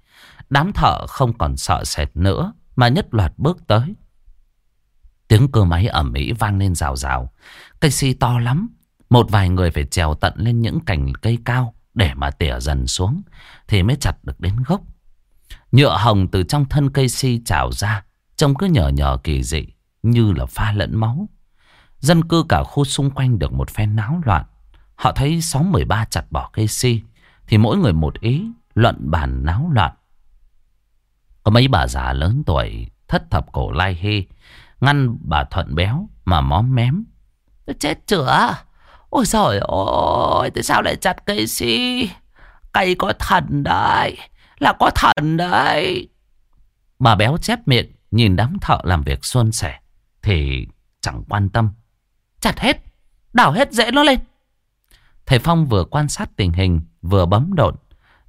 Đám thợ không còn sợ sệt nữa Mà nhất loạt bước tới. Tiếng cơ máy ở mỹ vang lên rào rào. Cây si to lắm. Một vài người phải trèo tận lên những cành cây cao Để mà tỉa dần xuống, Thì mới chặt được đến gốc. Nhựa hồng từ trong thân cây si trào ra, Trông cứ nhờ nhờ kỳ dị, Như là pha lẫn máu. Dân cư cả khu xung quanh được một phen náo loạn. Họ thấy xóm 13 chặt bỏ cây si Thì mỗi người một ý, Luận bàn náo loạn. Có mấy bà già lớn tuổi, Thất thập cổ lai hê Ngăn bà Thuận béo Mà móm mém. Chết chữa. Ôi trời ơi Tại sao lại chặt cây si Cây có thần đấy Là có thần đấy. Bà béo chép miệng Nhìn đám thợ làm việc xuân sẻ Thì chẳng quan tâm. Chặt hết Đảo hết rễ nó lên. Thầy Phong vừa quan sát tình hình Vừa bấm độn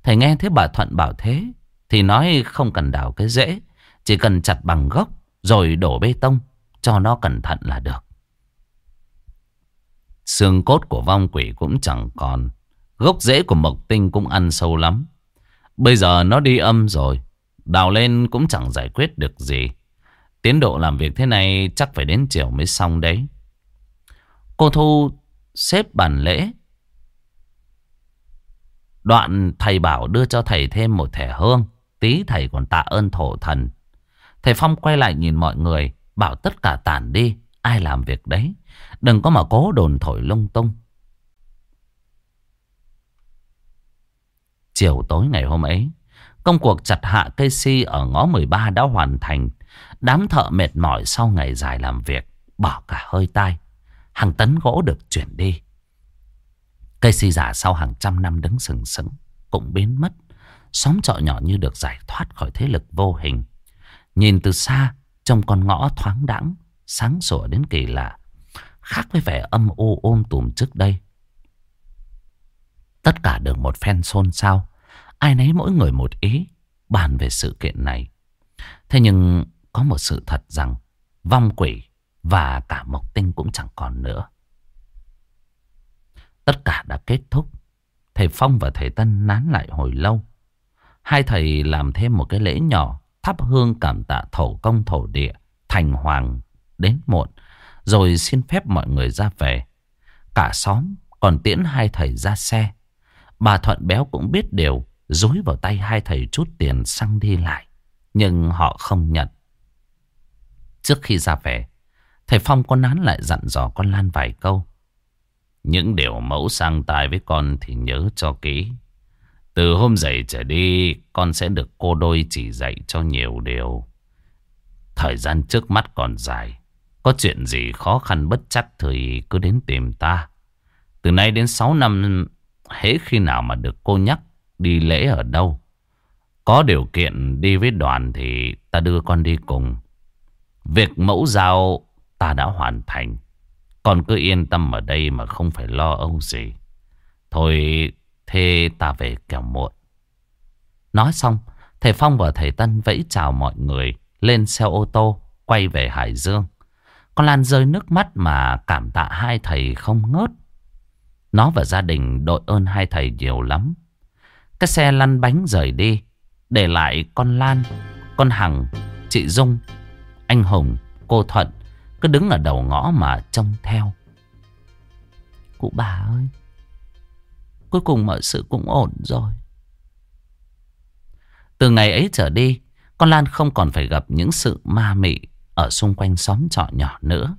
Thầy nghe thấy bà Thuận bảo thế Thì nói không cần đào cái rễ Chỉ cần chặt bằng gốc rồi đổ bê tông, Cho nó cẩn thận là được. Xương cốt của vong quỷ cũng chẳng còn, Gốc rễ của mộc tinh cũng ăn sâu lắm. Bây giờ nó đi âm rồi, Đào lên cũng chẳng giải quyết được gì. Tiến độ làm việc thế này chắc phải đến chiều mới xong đấy. Cô Thu xếp bàn lễ. Đoạn thầy bảo đưa cho thầy thêm một thẻ hương, Tí thầy còn tạ ơn thổ thần. Thầy Phong quay lại nhìn mọi người, Bảo tất cả tản đi, Ai làm việc đấy? Đừng có mà cố đồn thổi lung tung. Chiều tối ngày hôm ấy, Công cuộc chặt hạ cây si ở ngõ 13 đã hoàn thành. Đám thợ mệt mỏi sau ngày dài làm việc, Bỏ cả hơi tai. Hàng tấn gỗ được chuyển đi. Cây si giả sau hàng trăm năm đứng sừng sững, Cũng biến mất. Xóm trọ nhỏ như được giải thoát khỏi thế lực vô hình. Nhìn từ xa, Trong con ngõ thoáng đãng, Sáng sủa đến kỳ lạ, Khác với vẻ âm u ôm tùm trước đây. Tất cả được một phen xôn xao, Ai nấy mỗi người một ý, Bàn về sự kiện này. Thế nhưng có một sự thật rằng, Vong quỷ và cả mộc tinh cũng chẳng còn nữa. Tất cả đã kết thúc, Thầy Phong và thầy Tân nán lại hồi lâu. Hai thầy làm thêm một cái lễ nhỏ Thắp hương cảm tạ thổ công thổ địa, Thành hoàng đến muộn, Rồi xin phép mọi người ra về. Cả xóm còn tiễn hai thầy ra xe. Bà Thuận Béo cũng biết điều Dối vào tay hai thầy chút tiền xăng đi lại, Nhưng họ không nhận. Trước khi ra về, Thầy Phong con nán lại dặn dò con Lan vài câu. Những điều mẫu sang tai với con thì nhớ cho kỹ. Từ hôm dậy trở đi, con sẽ được cô đôi chỉ dạy cho nhiều điều. Thời gian trước mắt còn dài. Có chuyện gì khó khăn bất chắc thì cứ đến tìm ta. Từ nay đến 6 năm, hễ khi nào mà được cô nhắc đi lễ ở đâu. Có điều kiện đi với đoàn thì ta đưa con đi cùng. Việc mẫu giao ta đã hoàn thành. Con cứ yên tâm ở đây mà không phải lo âu gì. Thôi thì ta về kẻo muộn. Nói xong, thầy Phong và thầy Tân vẫy chào mọi người lên xe ô tô quay về Hải Dương. Con Lan rơi nước mắt mà cảm tạ hai thầy không ngớt. Nó và gia đình đội ơn hai thầy nhiều lắm. Cái xe lăn bánh rời đi, để lại con Lan, con Hằng, chị Dung, anh Hùng, cô Thuận cứ đứng ở đầu ngõ mà trông theo. Cụ bà ơi, cuối cùng mọi sự cũng ổn rồi. Từ ngày ấy trở đi, con Lan không còn phải gặp những sự ma mị ở xung quanh xóm trọ nhỏ nữa.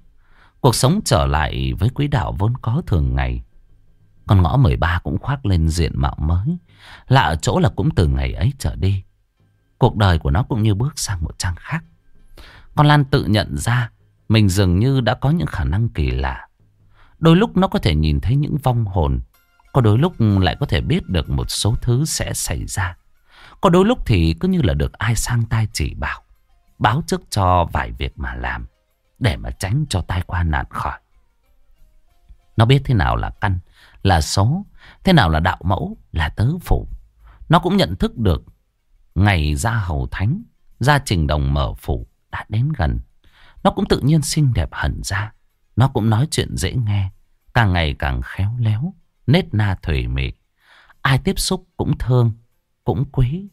Cuộc sống trở lại với quỹ đạo vốn có thường ngày. Con ngõ 13 cũng khoác lên diện mạo mới. Lạ ở chỗ là cũng từ ngày ấy trở đi. Cuộc đời của nó cũng như bước sang một trang khác. Con Lan tự nhận ra mình dường như đã có những khả năng kỳ lạ. Đôi lúc nó có thể nhìn thấy những vong hồn. Có đôi lúc lại có thể biết được một số thứ sẽ xảy ra. Có đôi lúc thì cứ như là được ai sang tay chỉ bảo. Báo trước cho vài việc mà làm. Để mà tránh cho tai qua nạn khỏi. Nó biết thế nào là căn, là số. Thế nào là đạo mẫu, là tớ phủ. Nó cũng nhận thức được ngày ra hầu thánh, ra trình đồng mở phủ đã đến gần. Nó cũng tự nhiên xinh đẹp hẳn ra. Nó cũng nói chuyện dễ nghe, càng ngày càng khéo léo, nết na thủy mị. Ai tiếp xúc cũng thương, cũng quý.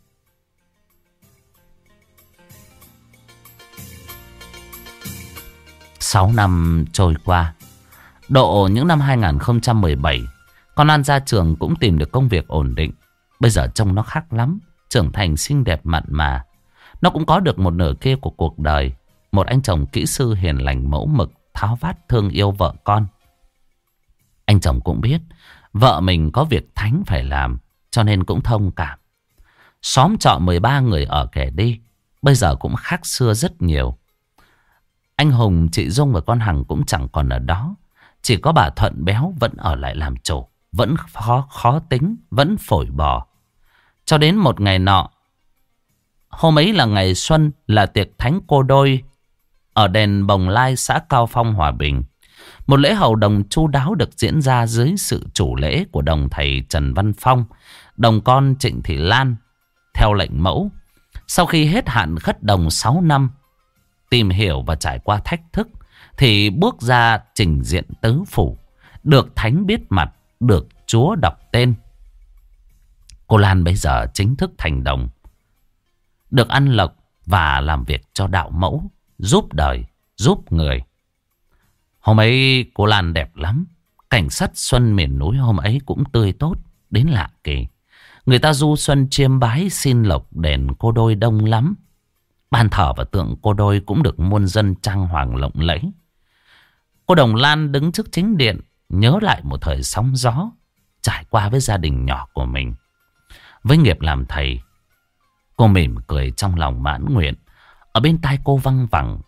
Sáu năm trôi qua, độ những năm 2017, con An ra trường cũng tìm được công việc ổn định. Bây giờ trông nó khác lắm, trưởng thành xinh đẹp mặn mà. Nó cũng có được một nửa kia của cuộc đời. Một anh chồng kỹ sư hiền lành mẫu mực, tháo vát thương yêu vợ con. Anh chồng cũng biết vợ mình có việc thánh phải làm, cho nên cũng thông cảm. Xóm trọ 13 người ở kẻ đi, bây giờ cũng khác xưa rất nhiều. Anh Hùng, chị Dung và con Hằng cũng chẳng còn ở đó. Chỉ có bà Thuận béo vẫn ở lại làm chủ, vẫn khó khó tính, vẫn phổi bò. Cho đến một ngày nọ, hôm ấy là ngày xuân, là tiệc thánh cô đôi ở đền Bồng Lai, xã Cao Phong, Hòa Bình. Một lễ hầu đồng chu đáo được diễn ra dưới sự chủ lễ của đồng thầy Trần Văn Phong, đồng con Trịnh Thị Lan, theo lệnh mẫu. Sau khi hết hạn khất đồng 6 năm, tìm hiểu và trải qua thách thức, thì bước ra trình diện tứ phủ, được thánh biết mặt, được chúa đọc tên. Cô Lan bây giờ chính thức thành đồng, được ăn lộc và làm việc cho đạo mẫu, giúp đời, giúp người. Hôm ấy cô Lan đẹp lắm. Cảnh sát xuân miền núi hôm ấy cũng tươi tốt, đến lạ kỳ. Người ta du xuân chiêm bái xin lộc đền cô đôi đông lắm. Bàn thờ và tượng cô đôi cũng được muôn dân trang hoàng lộng lẫy. Cô Đồng Lan đứng trước chính điện, nhớ lại một thời sóng gió, trải qua với gia đình nhỏ của mình. Với nghiệp làm thầy, cô mỉm cười trong lòng mãn nguyện. Ở bên tai cô văng vẳng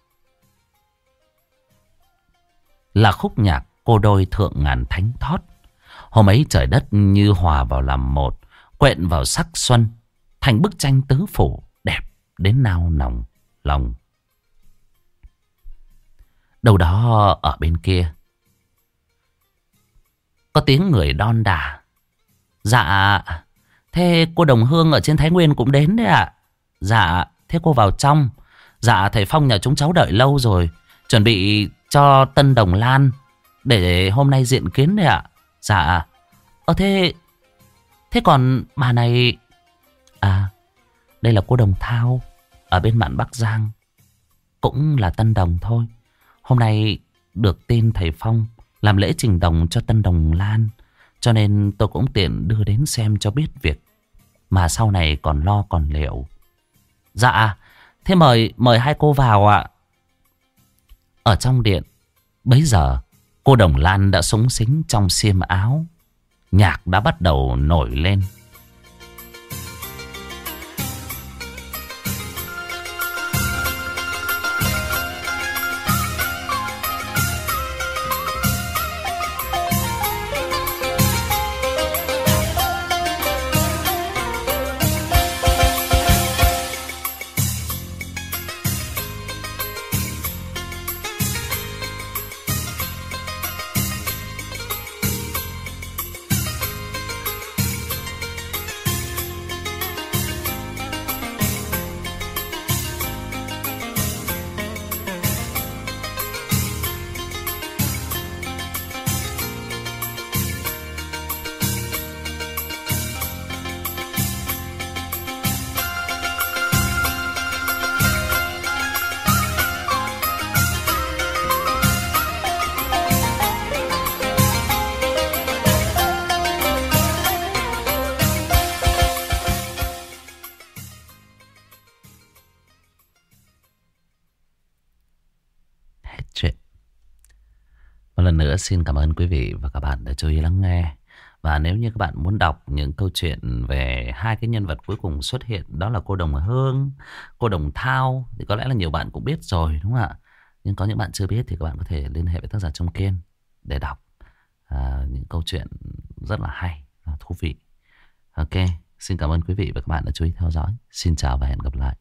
là khúc nhạc cô đôi thượng ngàn thánh thót. Hôm ấy trời đất như hòa vào làm một, quện vào sắc xuân, thành bức tranh tứ phủ đẹp đến nao nòng lòng. Đâu đó ở bên kia, có tiếng người đon đà. Dạ, thế cô Đồng Hương ở trên Thái Nguyên cũng đến đấy ạ. Dạ, thế cô vào trong. Dạ, thầy Phong nhà chúng cháu đợi lâu rồi. Chuẩn bị cho Tân Đồng Lan để hôm nay diện kiến đấy ạ. Dạ. Ờ thế thế còn bà này à đây là cô Đồng Thao ở bên mạn Bắc Giang. Cũng là Tân Đồng thôi. Hôm nay được tin thầy Phong làm lễ trình đồng cho Tân Đồng Lan. Cho nên tôi cũng tiện đưa đến xem cho biết việc. Mà sau này còn lo còn liệu. Dạ, thế mời mời hai cô vào ạ. Ở trong điện, bấy giờ Cô Đồng Lan đã súng xính trong xiêm áo. Nhạc đã bắt đầu nổi lên. Xin cảm ơn quý vị và các bạn đã chú ý lắng nghe. Và nếu như các bạn muốn đọc những câu chuyện về hai cái nhân vật cuối cùng xuất hiện đó là cô Đồng Hương, cô Đồng Thao thì có lẽ là nhiều bạn cũng biết rồi đúng không ạ? Nhưng có những bạn chưa biết thì các bạn có thể liên hệ với tác giả Trung Kiên để đọc à, những câu chuyện rất là hay và thú vị. Ok, xin cảm ơn quý vị và các bạn đã chú ý theo dõi. Xin chào và hẹn gặp lại.